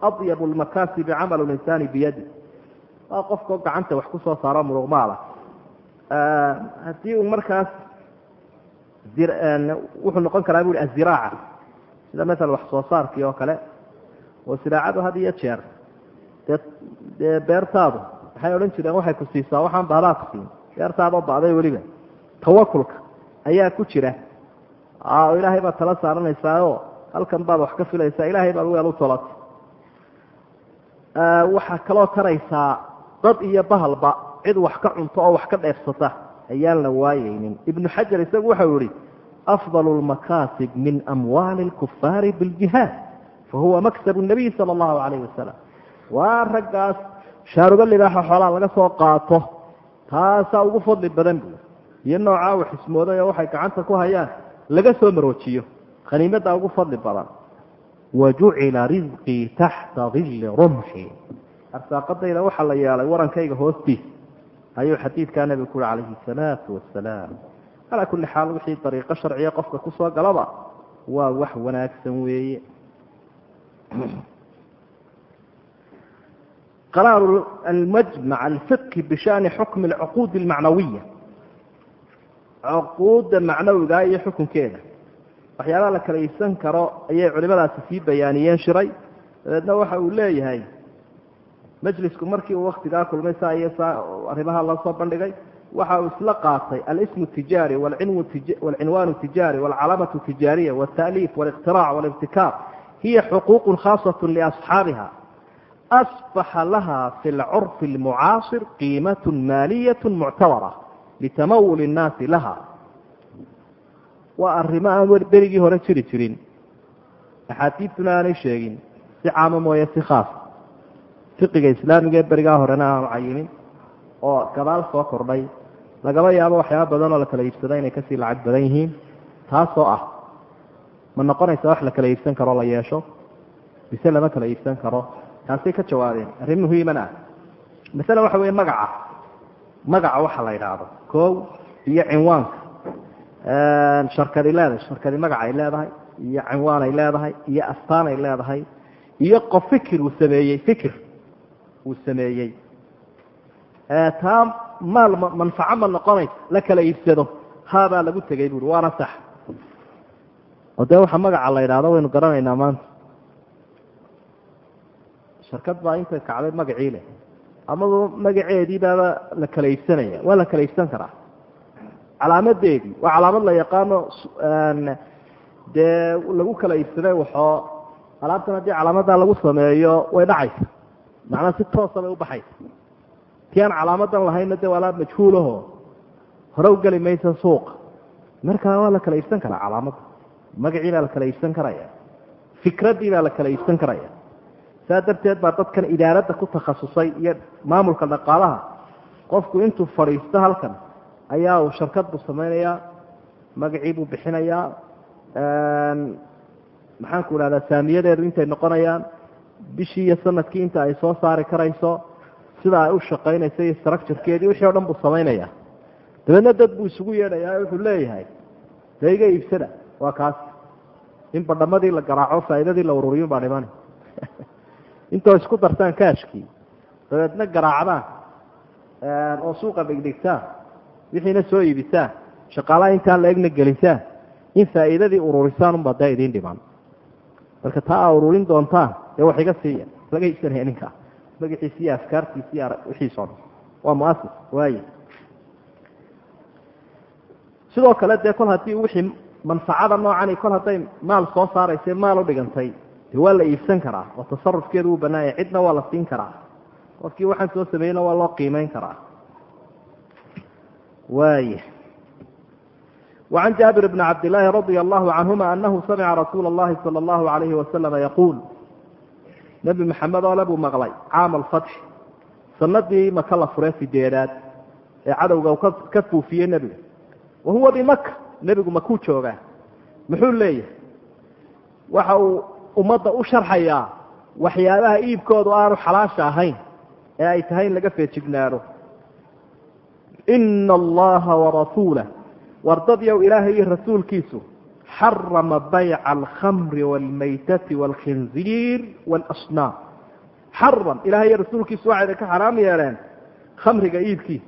adyabu lmakaasibi camalu linsaani biyadi. Waa qofkao gacanta wax ku soo saaro muruqmaala. Haddii uu markaas wuxuu noqon karaa bu i aziraaca sida maala wax soo saarkii oo kale oo siraacadu had iyo jeer dee beertaadu waxay odhan jireen? Waxay ku siisaa waxaan baadaa ku siin beertaadoo ba'day weliba. Tawakulka ayaa ku jira. Oo ilaahay baad tala saaranaysaao halkan baad wax ka filaysaa ilaahay baad weel u tolatay. Waxaa kaloo taraysaa dad iyo bahalba cid wax ka cunto oo wax ka dheefsata ayaan la waayeynin ibnu xajar isagu waxau yihi afdal lmakaasib min amwaali lkufaari biljihaad fahuwa maksabu nabiy sala allahu calayh wasalam waa raggaas shaaruba libaaxa xoolaa laga soo qaato taasaa ugu fadli badan bu iyo noocaa wax ismooday oo waxay gacanta ku hayaan laga soo maroojiyo khaniimadaa ugu fadli badan. Wa jucila risqii taxta dilli rumxi. Arsaaqadayda waxaa la yeelay warankayga hoostiisa ayuu xadiidkaa nabigu ku uhi calayhi salaatu wasalaam calaa kulli xaal wixii dariiqo sharciya qofka ku soo galaba waa wax wanaagsan weeye. Qaraar almajmac alfiqhi bishani xukmi alcuquud almacnawiya cuquudda macnawiga iyo xukunkeeda. Waxyaabaha la kala iibsan karo ayay culimadaasi sii bayaaniyeen shiray. Dabeedna waxa uu leeyahay majlisku markii uu waktigaa kulmay saa iyo saa arrimaha loo soo bandhigay waxa uu isla qaatay alismu tijaari walcinwaanu tijaari walcalaamatu tijaariya waltaaliif waliqtiraac walibtikaar hiya xuquuqu khaasat liasxaabiha. Asbaxa laha fi lcurfi almucaasir qiimat maaliyat muctabara litamawul innaasi laha. Waa arrimo aan berigii hore jiri jirin. Axaadiidtuna aanay sheegin. Si caamo mooye si khaas fiqiga islaamiga ee berigaa horena aanu cayimin oo gadaal soo kordhay. Lagaba yaabo waxyaaba badan oo la kala iibsada inay ka sii lacag badan yihiin taasoo ah ma noqonaysa wax la kala iibsan karoo la yeesho mise lama kala iibsan karo. Taasay ka jawaabeen arrin muhiiman ah. Masale waxa weeye magaca magaca waxa la yidhaahdo koow iyo cinwaanka. Sharkadi leedahay sharkadi magac ay leedahay iyo cinwaan ay leedahay iyo astaan ay leedahay iyo qof fikir uu sameeyey fikir uu sameeyey. Taa maal manfaco ma noqonaysa la kala iibsado. Haabaa lagu tegay buuri waana sax. Oo dee waxa magaca la yidhaahdo waynu garanaynaa maanta. Sharkad baa intay kacday magacii leh. Amaba magaceedii baaba la kala iibsanaya waa la kala iibsan karaa. Calaamadeedii waa calaamad la yaqaano dee lagu kala iibsaday waxoo alaabtan haddii calaamadaa lagu sameeyo way dhacaysa macnaa si toosa bay ubaxaysa ti aan calaamadan lahaynna de waa alaab majhuulaho hore u geli maysa suuqa markaa waa la kala iibsan karaa calaamadda magacii baa la kala iibsan karaya. Fikraddii baa la kala iibsan karaya. Saa darteed baa dadkan idaaradda ku takhasusay iyo maamulka dhaqaalaha. Qofku intuu fadhiisto halkan ayaa uu sharkad buu samaynayaa magacii buu bixinayaa maxaanku idhahdaa saamiyadeedu intay noqonayaan bishii iyo sannadkii inta ay soo saari karayso sida ay u shaqaynayso iyo structurekeedii wixii o dhan buu samaynaya dabeedna dad buu isugu yeedhayaa wuxuu leeyahay dee iga iibsada waa kaas. In badhamadii la garaaco faa'iidadii la ururiyun baa dhimani [LAUGHS] intoo isku dartaan kaashkii dabeedna garaacdaan oo suuqa dhigdhigtaan wixiina soo iibisaan shaqaalaha intaan la egna gelisaan in faa'iidadii ururisaan unbaa dee idiin dhiman marka taa aa ururin doontaan dee wax iga siiya laga iibsanaya ninkaa magaciisi iyo afkaartiisi iyo wixiis waa muasis waaye. Sidoo kale dee kol haddii wixii manfacada noocani kol hadday maal soo saaraysa maal u dhigantay de waa la iibsan karaa oo tasarufkeedu uu bannaanya cidna waa la siin karaa. Qofkii waxaan soo sameeyeyna waa loo qiimeyn karaa. Waaya wacan jaabir bni cabdilaahi radia allahu canhuma anahu samica rasuula allahi sala allahu alayhi wasalama yaquul nebi maxamed oole buu maqlay caam alfatxi sanadii maka la fure sideedaad ee cadowga uu ka fuufiyey nebiga wa huwa bimaka nebigu makuu joogaa. Muxuu leeyahay waxa uu ummadda u sharxayaa waxyaabaha iibkoodu aanu xalaasha ahayn ee ay tahay in laga feejignaado. Ina allaha warasuulah war dadyow ilaahay iyo rasuulkiisu xarama bayca alkhamri waalmaytati waalkhinziir waalasnaam xaram ilahay rasuulkiisu waxayna ka xaraam yeeleen khamriga iibkiisa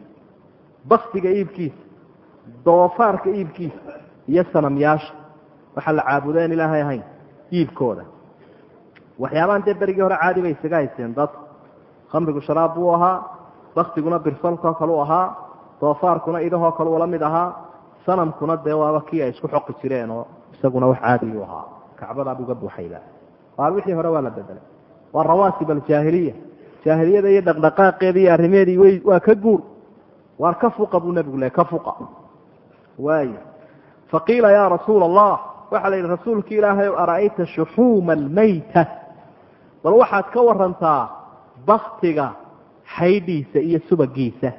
baktiga iibkiisa doofaarka iibkiisa iyo sanamyaasha waxaa la caabuda en ilaahay ahayn iibkooda waxyaabahan dee berigii hore caadi bay isaga haysteen dad khamrigu sharaab buu ahaa baktiguna birsalkoo kale u ahaa doofaarkuna idahoo kale ula mid ahaa sanamkuna dee waaba kii ay isku xoqi jireen oo isaguna wax caadiyu ahaa. Kacbadaabuu ga buuxayba. Qaal wixii hore waa la bedelay. Waa rawaasib aljaahiliya jaahiliyada iyo dhaqdhaqaaqeeda iyo arrimeedii way waa ka guur. Waar ka fuqa buu nebigu le ka fuqa. Waay faqiila yaa rasuula allah waxaa la yidhi rasuulki ilaahay ara'ayta shuxuuma almayta bal waxaad ka warantaa baktiga xaydhiisa iyo subagiisa.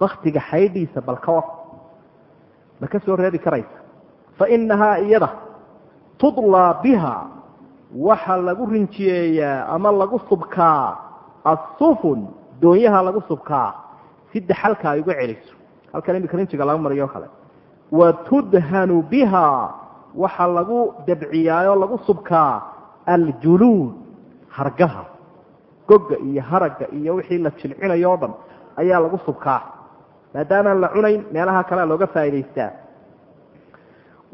Baktiga xaydhiisa bal ka war. Ma ka soo reebi karaysa fa inahaa iyada tudlaa biha waxa lagu rinjiyeeyaa ama lagu subkaa assufun doonyaha lagu subkaa si daxalka ay uga celiso halkan imika rinjiga laga mariyo kale wa tudhanu biha waxa lagu dabciyaayoo lagu subkaa aljuluud hargaha goga iyo haragga iyo wixii la jilcinayo o dhan ayaa lagu subkaa maadaamaan la cunayn meelaha kalea looga faa'idaystaa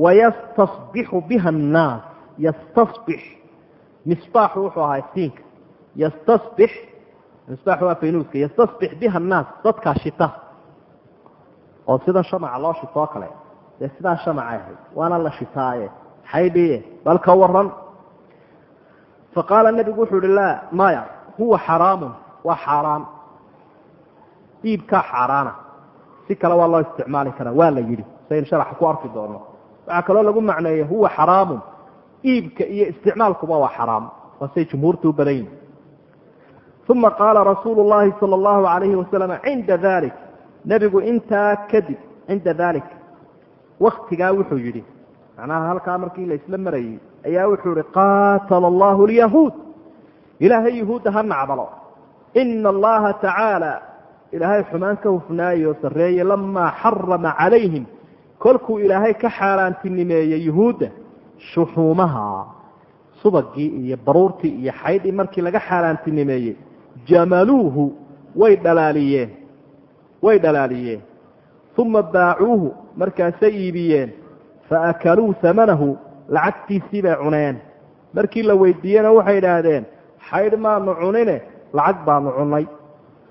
wayastasbixu biha annaas yastasbix misbaaxu wuxuu ahaa iftiinka yastasbix misbaaxu waa faynuuska yastasbix biha annaas dadkaa shita oo sida shamaca loo shitoo kale dee sidaa shamacay ahayd waana la shitaaye xaydhiye bal ka waran faqaala nebigu wuxuu ihi laa maya huwa xaraamun waa xaaraan iibkaa xaaraana si kale waa loo isticmaali karaa waa la yidhi saynu sharaxa ku arki doono waxaa kaloo lagu macneeyey huwa xaraamun. Iibka iyo isticmaalkuba waa xaraam waa say jumhuurtu u badan yihiin uma qaala rasuulu llahi sala allahu alayhi wasalam cinda dalik nebigu intaa kadib cinda dalik waktigaa wuxuu yidhi macnaha halkaa markii la isla ayaa wuxuu ihi qaatala allahu lyahuud ilaahay yuhuudda ha nacdalo ina allaha tacaala. Ilaahay xumaan ka hufnaaye oo sarreeye lamaa xarama calayhim kolkuu ilaahay ka xaaraantinimeeyey yuhuudda shuxuumaha subagii iyo baruurtii iyo xaydhii markii laga xaaraantinimeeyey jamaluuhu way dhalaaliyeen way dhalaaliyeen. Uma baacuuhu markaasay iibiyeen. Faakaluu amanahu lacagtiisii bay cuneen. Markii la weydiiyena waxay idhaahdeen xaydh maanu cunine lacag baanu cunay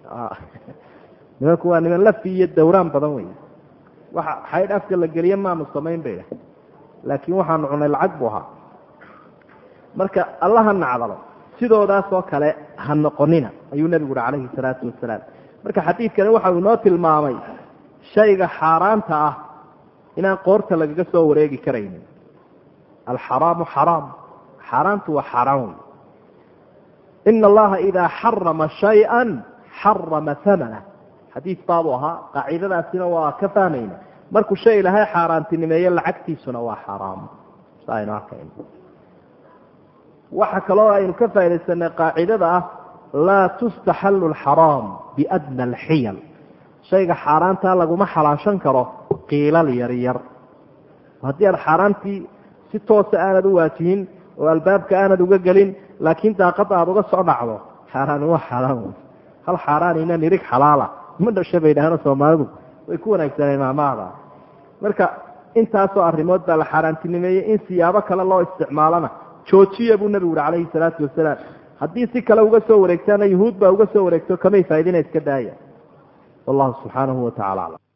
[LAUGHS] nimanku waa niman lafi iyo dawraan badan wey waxa xaydh la geliye maanu samayn bay idhahdeen laakiin waxaanu cunay lacag buu ahaa. Marka alla ha nacdalo sidoodaasoo kale ha noqonina ayuu nebigu uhi calayhi salaatu wasalaam marka xadiidkani waxa uu inoo tilmaamay shayga xaaraanta ah inaan qoorta lagaga soo wareegi karaynin. Alxaraamu xaraam. Xaaraantu waa xaaraan wey ina allaha idaa xarama shay-an xarama hamana xadiis baabuu ahaa. Qaacidadaasina waa ka fahmayna. Markuu shay ilaahay xaaraantinimeeye lacagtiisuna waa xaaraam sa aynu arkayno kaloo aynu ka faa'idaysanay qaacidada ah laa tustaxallu alxaraam biadna alxiyal. Shayga xaaraantaa laguma xalaashan karo qiilal yar yar. Haddii aad xaaraantii si toosa aanad u waajihin oo albaabka aanad uga gelin laakiin daaqada aada uga soo dhacdo xaaraani waa xaaraan hal xaaraanina nirig xalaala ma dhasha bay dhahano soomaalidu way ku wanaagsaneen maamaada marka intaasoo arrimood baa la xaaraantinimeeyey in siyaabo kale loo isticmaalana. Joojiya buu nebigu uhi calayhi salaatu wasalaam haddii si kale uga soo wareegtaana yuhuud baa uga soo wareegto kamay faaidina iska daaya. Wallahu subxaanahu wa tacala aclam